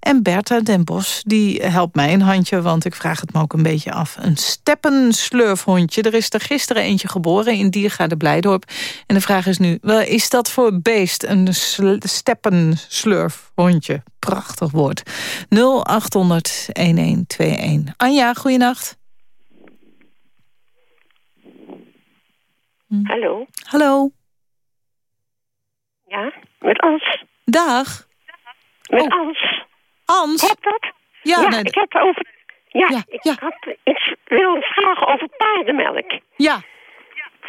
En Bertha Den Bos die helpt mij een handje, want ik vraag het me ook een beetje af. Een steppenslurfhondje. Er is er gisteren eentje geboren in Diergaarde Blijdorp. En de vraag is nu, wat is dat voor beest? Een sl- steppenslurfhondje. Prachtig woord. 0800-1121. Anja, goeienacht. Hallo. Hallo. Met Ans. Dag. Met Ans. Ans? Heb dat? Ja, ja nee, ik heb over... Ja, ik had iets willen vragen over paardenmelk. Ja.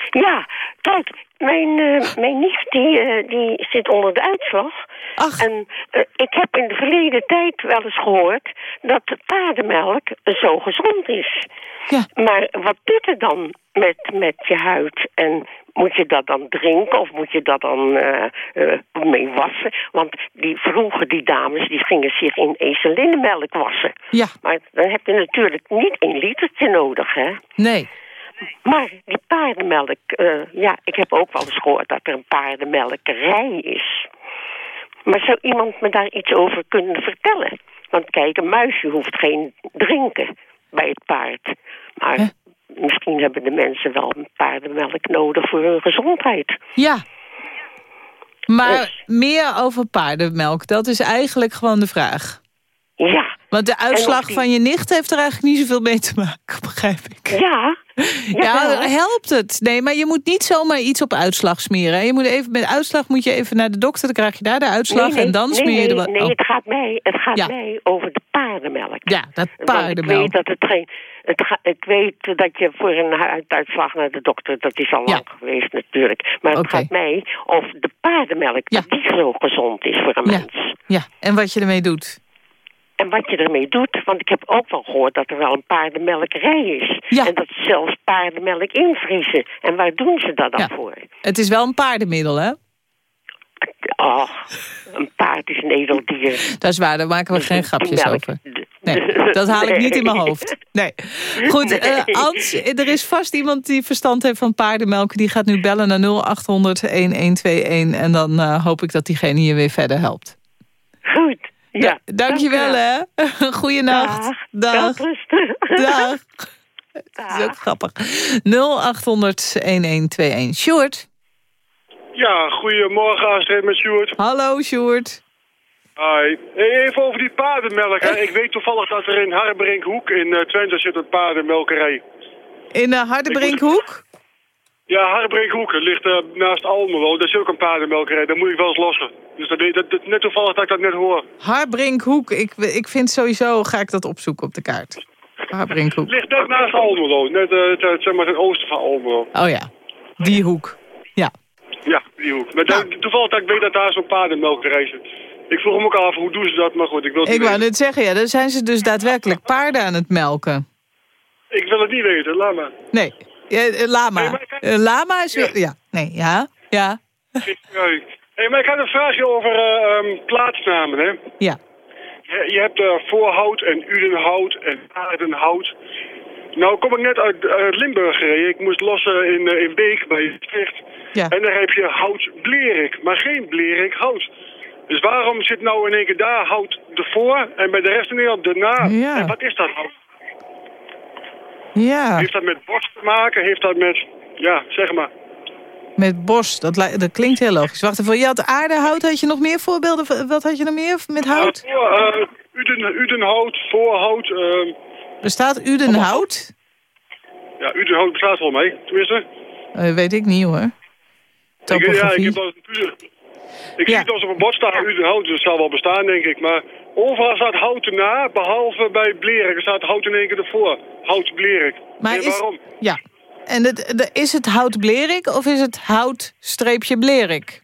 Ja, kijk, mijn, eh, mijn nicht die, eh, die zit onder de uitslag. En eh, ik heb in de verleden tijd wel eens gehoord dat de paardenmelk zo gezond is. Ja. Maar wat doet het dan met, met je huid? En moet je dat dan drinken of moet je dat dan mee wassen? Want die, vroeger die dames die gingen zich in ezelinnenmelk wassen. Ja. Maar dan heb je natuurlijk niet een litertje nodig, hè? Nee. Maar die paardenmelk, eh, ja, ik heb ook wel eens gehoord dat er een paardenmelkerij is. Maar zou iemand me daar iets over kunnen vertellen? Want kijk, een muisje hoeft geen drinken bij het paard. Maar misschien hebben de mensen wel een paardenmelk nodig voor hun gezondheid. Ja. Maar meer over paardenmelk, dat is eigenlijk gewoon de vraag. Ja. Want de uitslag die- van je nicht heeft er eigenlijk niet zoveel mee te maken, begrijp ik. Ja. Ja, helpt het. Nee, maar je moet niet zomaar iets op uitslag smeren. hè. Je moet even, met uitslag moet je even naar de dokter, dan krijg je daar de uitslag Nee, nee, en dan nee, smeer je nee, de... Nee, oh. het gaat mij, het gaat Ja. mij over de paardenmelk. Ja, dat Want paardenmelk. Ik weet dat het geen. Het ga, ik weet dat je voor een huiduitslag naar de dokter, dat is al lang geweest natuurlijk. Maar het gaat mij of de paardenmelk, dat die zo gezond is voor een Ja. mens. Ja, en wat je ermee doet. En wat je ermee doet, want ik heb ook wel gehoord dat er wel een paardenmelkerij is. En dat ze zelfs paardenmelk invriezen. En waar doen ze dat dan Ja. voor? Het is wel een paardenmiddel, hè? Oh, een paard is een edel dier. Dat is waar, daar maken we geen grapjes over. Nee, dat haal ik niet in mijn hoofd. Nee. Goed, eh, Nee. Ans, er is vast iemand die verstand heeft van paardenmelk. Die gaat nu bellen naar 0800-1121. En dan eh, hoop ik dat diegene je weer verder helpt. Goed. Ja, dankjewel, hè. Goeienacht. Dag. Dag. Dag. Dat is ook grappig. 0800-1121. Sjoerd. Ja, goedemorgen Astrid met Sjoerd. Hallo, Sjoerd. Hi. Even over die paardenmelk. Hè. Ik weet toevallig dat er in Harbrinkhoek in eh, Twente zit een paardenmelkerij. In de Hardebrinkhoek? Ja, Harbrinkhoek. Ligt eh, naast Almelo. Daar zit ook een paardenmelkerij. Daar moet ik wel eens lossen. Dus dat, weet- dat, dat- net toevallig dat ik dat net hoor. Harbrinkhoek. Ik, ik vind sowieso, ga ik dat opzoeken op de kaart. Harbrinkhoek. Het ligt net naast Almelo. Net ten- zeg maar ten oosten van Almelo. Oh ja, die hoek. Ja. Ja, die hoek. Maar daar- toevallig dat ik weet dat daar zo'n paardenmelkerij zit. Ik vroeg me ook af, hoe doen ze dat? Maar goed, ik wil het Ik wou net zeggen, ja, dan zijn ze dus daadwerkelijk paarden aan het melken. Ik wil het niet weten, laat maar. Nee, ja, eh, lama. Eh, lama is weer... Ja, nee, ja, ja, hey, maar ik had een vraagje over eh, ehm, plaatsnamen, hè. ja. Je, je hebt eh, voorhout en udenhout en aardenhout. Nou kom ik net uit, uit Limburg gereden. Ik moest lossen in, in Beek bij Utrecht. Ja. En daar heb je hout blerik, maar geen blerik hout. Dus waarom zit nou in één keer daar hout ervoor en bij de rest in Nederland erna? Ja. En wat is dat nou? Ja, Heeft dat met borst te maken? Heeft dat met, ja, zeg maar. met bos, dat, dat klinkt heel logisch. Wacht even, je had aardehout, had je nog meer voorbeelden? Wat had je nog meer met hout? Eh, voor, uden, udenhout, voorhout. ehm, Bestaat udenhout? ja, udenhout bestaat wel mee, tenminste. Eh, weet ik niet hoor. Ik, ja, ik Topografie. heb puzzel, Ik zie het als op een bord staan, Udenhout, dus dat zal wel bestaan, denk ik. Maar overal staat hout erna, behalve bij Blerik. Er staat hout in één keer ervoor. Hout Blerik. Maar is, waarom? Ja. En het, de- is het hout Blerik of is het hout streepje Blerik?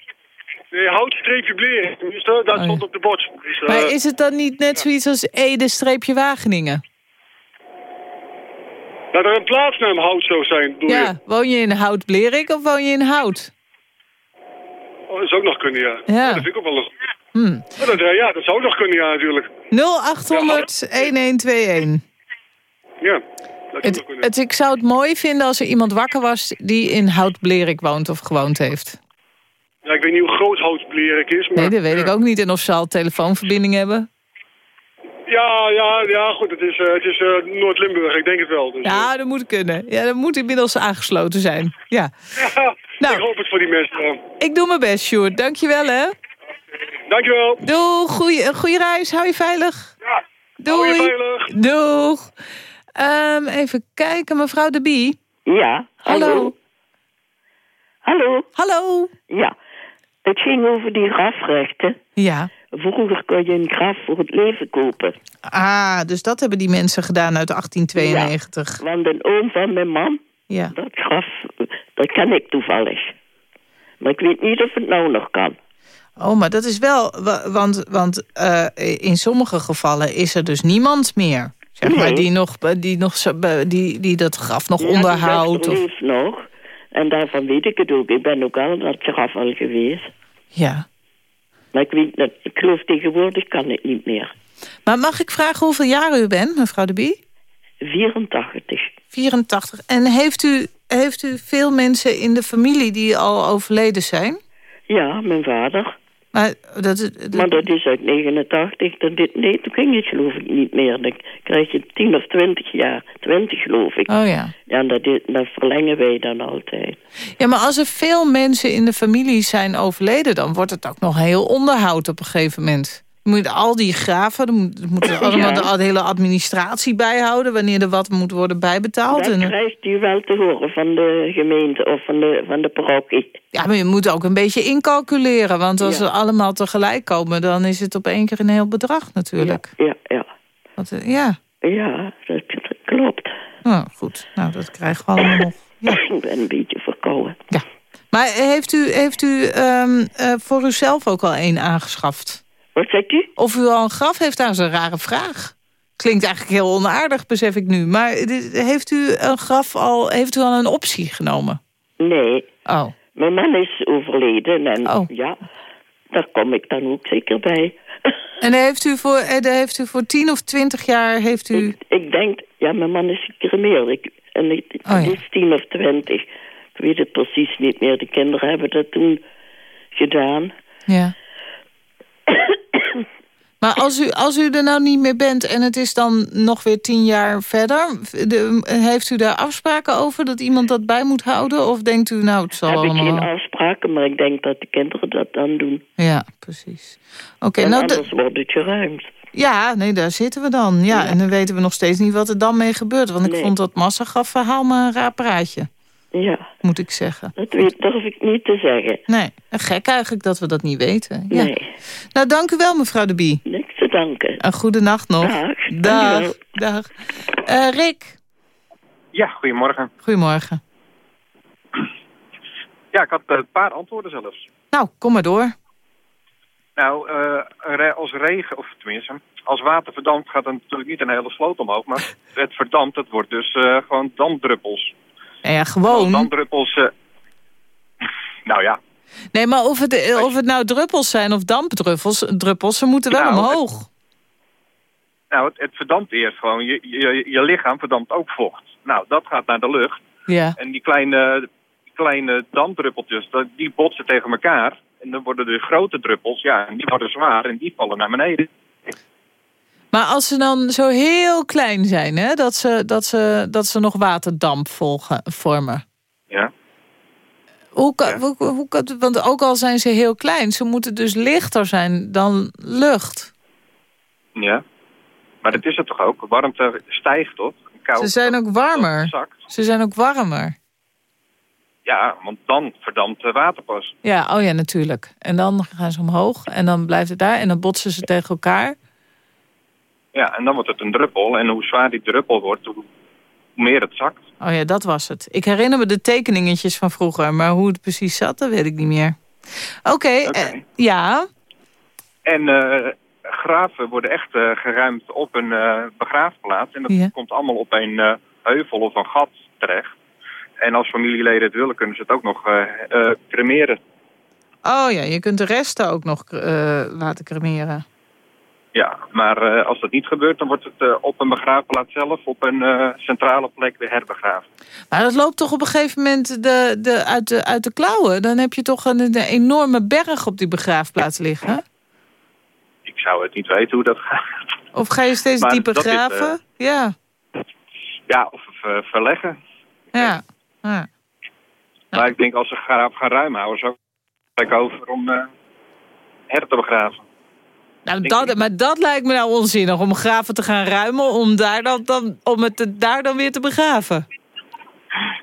Nee, hout streepje Blerik. Dat stond op de bord. Dus, Oh, Maar is het dan niet net zoiets als Ede streepje Wageningen? Dat er een plaatsnaam hout zou zijn, bedoel je? Ja, woon je in Hout Blerik of woon je in Hout? Oh, dat zou ook nog kunnen, ja. Ja. Oh, dat vind ik ook wel nog... Hm. Oh, dat, eh, ja, dat zou nog kunnen, ja, natuurlijk. 0800 1121. Ja, dat Het, het, ik zou het mooi vinden als er iemand wakker was die in Hout Blerik woont of gewoond heeft. Ja, ik weet niet hoe groot hout Blerik is, maar... Nee, dat weet ik ook niet. En of ze al telefoonverbinding hebben. Ja, ja, ja, goed, het is, eh, het is eh, Noord-Limburg, ik denk het wel. Dus, Ja, dat moet kunnen. Ja, dat moet inmiddels aangesloten zijn. Ja. ja, Nou. ik hoop het voor die mensen. dan. Ik doe mijn best, Sjoerd. Dankjewel, hè. Dankjewel. Doeg, goeie, reis. Hou je veilig. Ja, Doei. hou je veilig. Doeg. Ehm, even kijken, mevrouw De Bie. Ja, hallo. Hallo. Hallo. Ja, het ging over die grafrechten. Ja. Vroeger kon je een graf voor het leven kopen. Ah, dus dat hebben die mensen gedaan uit 1892. Want een oom van mijn man, Ja. dat graf, dat ken ik toevallig. Maar ik weet niet of het nou nog kan. Oh, maar dat is wel... wa- Want, want eh, in sommige gevallen is er dus niemand meer. Zeg maar, die, nog, die, nog, die, die dat graf nog Ja, onderhoudt. Leeft nog. En daarvan weet ik het ook. Ik ben ook al dat graf al geweest. ja. Maar ik weet dat, ik geloof tegenwoordig kan het niet meer. Maar mag ik vragen hoeveel jaar u bent, mevrouw De Bie? 84. 84. En heeft u, heeft u veel mensen in de familie die al overleden zijn? Ja, mijn vader. Maar dat, dat, Maar dat is uit 89. Dat dit, nee, toen ging het geloof ik niet meer. Dan krijg je 10 of 20 jaar. 20 geloof ik. Oh ja. Ja, en dat, dat verlengen wij dan altijd. Ja, maar als er veel mensen in de familie zijn overleden... dan wordt het ook nog heel onderhoud op een gegeven moment. Je moet al die graven, dan moet, moeten allemaal de, de hele administratie bijhouden... wanneer er wat moet worden bijbetaald. Dat En, krijgt u wel te horen van de gemeente of van de, van de parochie. ja, maar je moet ook een beetje incalculeren. Want als Ja. ze allemaal tegelijk komen... dan is het op één keer een heel bedrag natuurlijk. Ja, ja. Want, eh, ja. Ja, dat, klopt. Oh, goed. Nou, dat krijgen we allemaal nog. Ik ben een beetje verkouden. Maar heeft u, heeft u ehm, eh, voor uzelf ook al één aangeschaft? Wat zegt u? Of u al een graf heeft, dat is een rare vraag. Klinkt eigenlijk heel onaardig, besef ik nu. Maar heeft u een graf al, heeft u al een optie genomen? Nee. Oh. Mijn man is overleden en ja, daar kom ik dan ook zeker bij. En heeft u voor, eh, heeft u voor tien of twintig jaar heeft u... Ik denk, ja, mijn man is gecremeerd. Ik, en ik, Oh, is tien of twintig. Ik weet het precies niet meer. De kinderen hebben dat toen gedaan. Ja. Maar als u, als u er nou niet meer bent en het is dan nog weer tien jaar verder... de- heeft u daar afspraken over dat iemand dat bij moet houden? Of denkt u, nou, het zal heb ik allemaal... geen afspraken, maar ik denk dat de kinderen dat dan doen. Ja, precies. Oké, en nou, de- anders wordt het geruimd. ja, nee, daar zitten we dan. Ja, en dan weten we nog steeds niet wat er dan mee gebeurt. Want ik vond dat massagafverhaal maar een raar praatje, Ja, moet ik zeggen. dat weet, durf ik niet te zeggen. Nee, gek eigenlijk dat we dat niet weten. Ja. Nee. Nou, dank u wel, mevrouw de Bie. Niks te danken. Een goede nacht nog. Dag. Dag. Dag. Eh, Rick, Ja, goedemorgen. goedemorgen. Ja, ik had een paar antwoorden zelfs. Nou, kom maar door. Nou, eh, als regen, of tenminste, als water verdampt gaat dan natuurlijk niet een hele sloot omhoog. Maar het verdampt, het wordt dus eh, gewoon dampdruppels. Nou ja, gewoon. Dampdruppels, eh, nou ja. Nee, maar of het, of het nou druppels zijn of dampdruppels, druppels, ze moeten wel Nou, omhoog. Nou, het, het verdampt eerst gewoon. Je, je, je lichaam verdampt ook vocht. Nou, dat gaat naar de lucht. Ja. En die kleine, kleine dampdruppeltjes, dat- die botsen tegen elkaar. En dan worden er grote druppels, ja, en die worden zwaar en die vallen naar beneden. Maar als ze dan zo heel klein zijn, hè, dat, ze, dat, ze, dat ze nog waterdamp volgen, vormen. Ja. Hoe kan, hoe, hoe kan- want ook al zijn ze heel klein, ze moeten dus lichter zijn dan lucht. Ja. Maar dat is het toch ook? Warmte stijgt toch? Koud, Ze zijn ook warmer. Ze zijn ook warmer. Ja, want dan verdampt uh, water pas. Ja, oh ja, natuurlijk. En dan gaan ze omhoog en dan blijft het daar en dan botsen ze tegen elkaar. Ja, en dan wordt het een druppel. En hoe zwaar die druppel wordt, hoe meer het zakt. Oh ja, dat was het. Ik herinner me de tekeningetjes van vroeger, maar hoe het precies zat, dat weet ik niet meer. Oké, okay, okay. uh, ja. En uh, graven worden echt uh, geruimd op een begraafplaats. En dat ja. komt allemaal op een heuvel of een gat terecht. En als familieleden het willen, kunnen ze het ook nog cremeren. Oh ja, je kunt de resten ook nog laten cremeren. Ja, maar uh, als dat niet gebeurt, dan wordt het uh, op een begraafplaats zelf op een uh, centrale plek weer herbegraven. Maar dat loopt toch op een gegeven moment de, de, uit, de, uit de klauwen? Dan heb je toch een, een enorme berg op die begraafplaats liggen? Ik zou het niet weten hoe dat gaat. Of ga je steeds maar dieper graven? Is, ja. Ja, of verleggen. Ja. ja. Maar ik denk als ze graaf gaan ruimen houden, zou ik over om her te begraven. Nou, dat, maar dat lijkt me nou onzinnig, om graven te gaan ruimen... om, daar dan, dan, om het te, daar dan weer te begraven.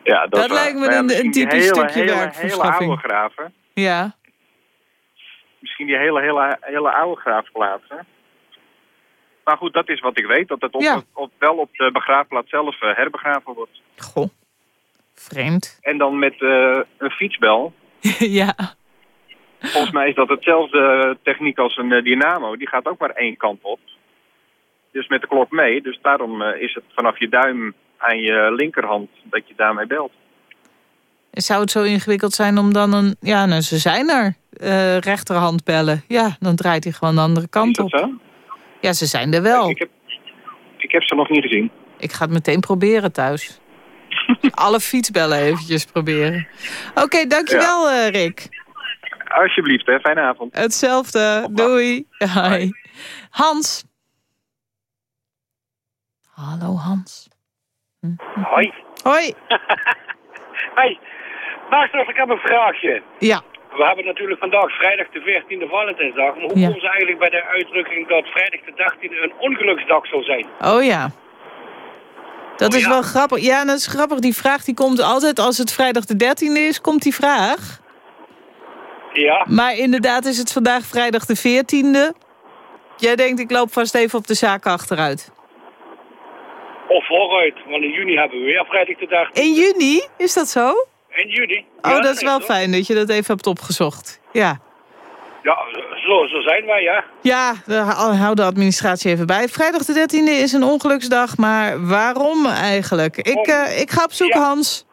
Ja, dat, dat lijkt me ja, een, een typisch hele, stukje hele, werkverschaffing. Hele oude graven. Ja. Misschien die hele, hele, hele oude graafplaatsen. Maar goed, dat is wat ik weet. Dat het op, ja. op, wel op de begraafplaats zelf uh, herbegraven wordt. Goh, vreemd. En dan met uh, een fietsbel. ja. Volgens mij is dat hetzelfde techniek als een uh, dynamo. Die gaat ook maar één kant op. Dus met de klok mee. Dus daarom uh, is het vanaf je duim aan je linkerhand dat je daarmee belt. Zou het zo ingewikkeld zijn om dan een... Ja, nou, ze zijn er. Uh, rechterhand bellen. Ja, dan draait hij gewoon de andere kant op. Zo? Ja, ze zijn er wel. Ik heb, ik heb ze nog niet gezien. Ik ga het meteen proberen thuis. Alle fietsbellen eventjes proberen. Oké, okay, dankjewel ja. Rick. Alsjeblieft, hè. Fijne avond. Hetzelfde. Doei. Hoi. Hans. Hallo, Hans. Hm. Hoi. Hoi. Hoi. Ik heb een vraagje. Ja. We hebben natuurlijk vandaag vrijdag de 14e Valentijnsdag. Maar hoe ja. komen ze eigenlijk bij de uitdrukking dat vrijdag de 13e een ongeluksdag zou zijn? Oh ja. Dat oh, is ja. wel grappig. Ja, dat is grappig. Die vraag die komt altijd als het vrijdag de 13e is, komt die vraag. Ja. Maar inderdaad is het vandaag vrijdag de 14e. Jij denkt, ik loop vast even op de zaak achteruit. Of vooruit, want in juni hebben we weer vrijdag de 13e. In juni? Is dat zo? In juni. Oh, ja, dat is wel fijn dat je dat even hebt opgezocht. Ja. Ja, zo, zo zijn wij, ja. Ja, hou de administratie even bij. Vrijdag de 13e is een ongeluksdag, maar waarom eigenlijk? Ik, uh, ik ga op zoek, ja. Hans.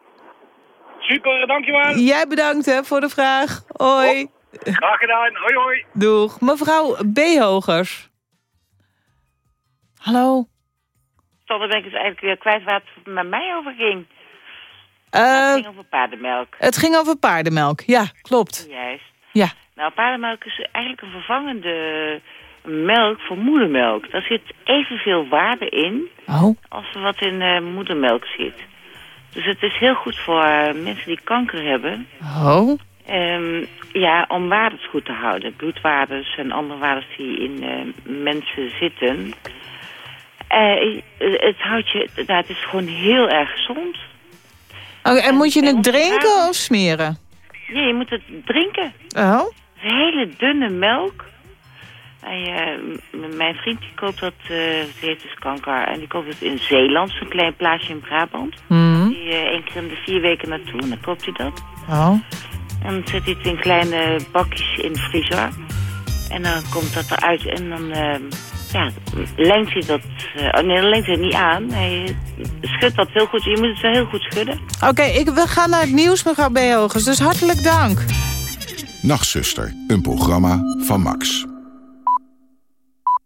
Super, dankjewel. Jij bedankt hè, voor de vraag. Hoi. Oh, graag gedaan. Hoi, hoi. Doeg. Mevrouw B-Hogers. Hallo. Tot dan ben ik dus eigenlijk weer kwijt waar het met mij over ging. Uh, het ging over paardenmelk. Het ging over paardenmelk, ja, klopt. Juist. Ja. Nou, paardenmelk is eigenlijk een vervangende melk voor moedermelk. Daar zit evenveel waarde in oh. als er wat in uh, moedermelk zit. Dus het is heel goed voor uh, mensen die kanker hebben. Oh. Um, ja, om waardes goed te houden. Bloedwaardes en andere waardes die in uh, mensen zitten. Uh, het houdt je, nou, het is gewoon heel erg gezond. Oh, en moet je het drinken of smeren? Ja, je moet het drinken. Oh. Hele dunne melk. En, uh, mijn vriend die koopt dat, uh, die heeft dus kanker, en die koopt het in Zeeland, zo'n klein plaatsje in Brabant. Mm. Die uh, één keer in de vier weken naartoe, en dan koopt hij dat. Oh. En dan zet hij het in kleine bakjes in de vriezer. En dan komt dat eruit en dan ja, lengt hij dat... oh nee, dan lengt hij het niet aan. Hij schudt dat heel goed. Je moet het wel heel goed schudden. Oké, okay, we gaan naar het nieuws, mevrouw Beogers. Dus hartelijk dank. Nachtzuster, een programma van Max.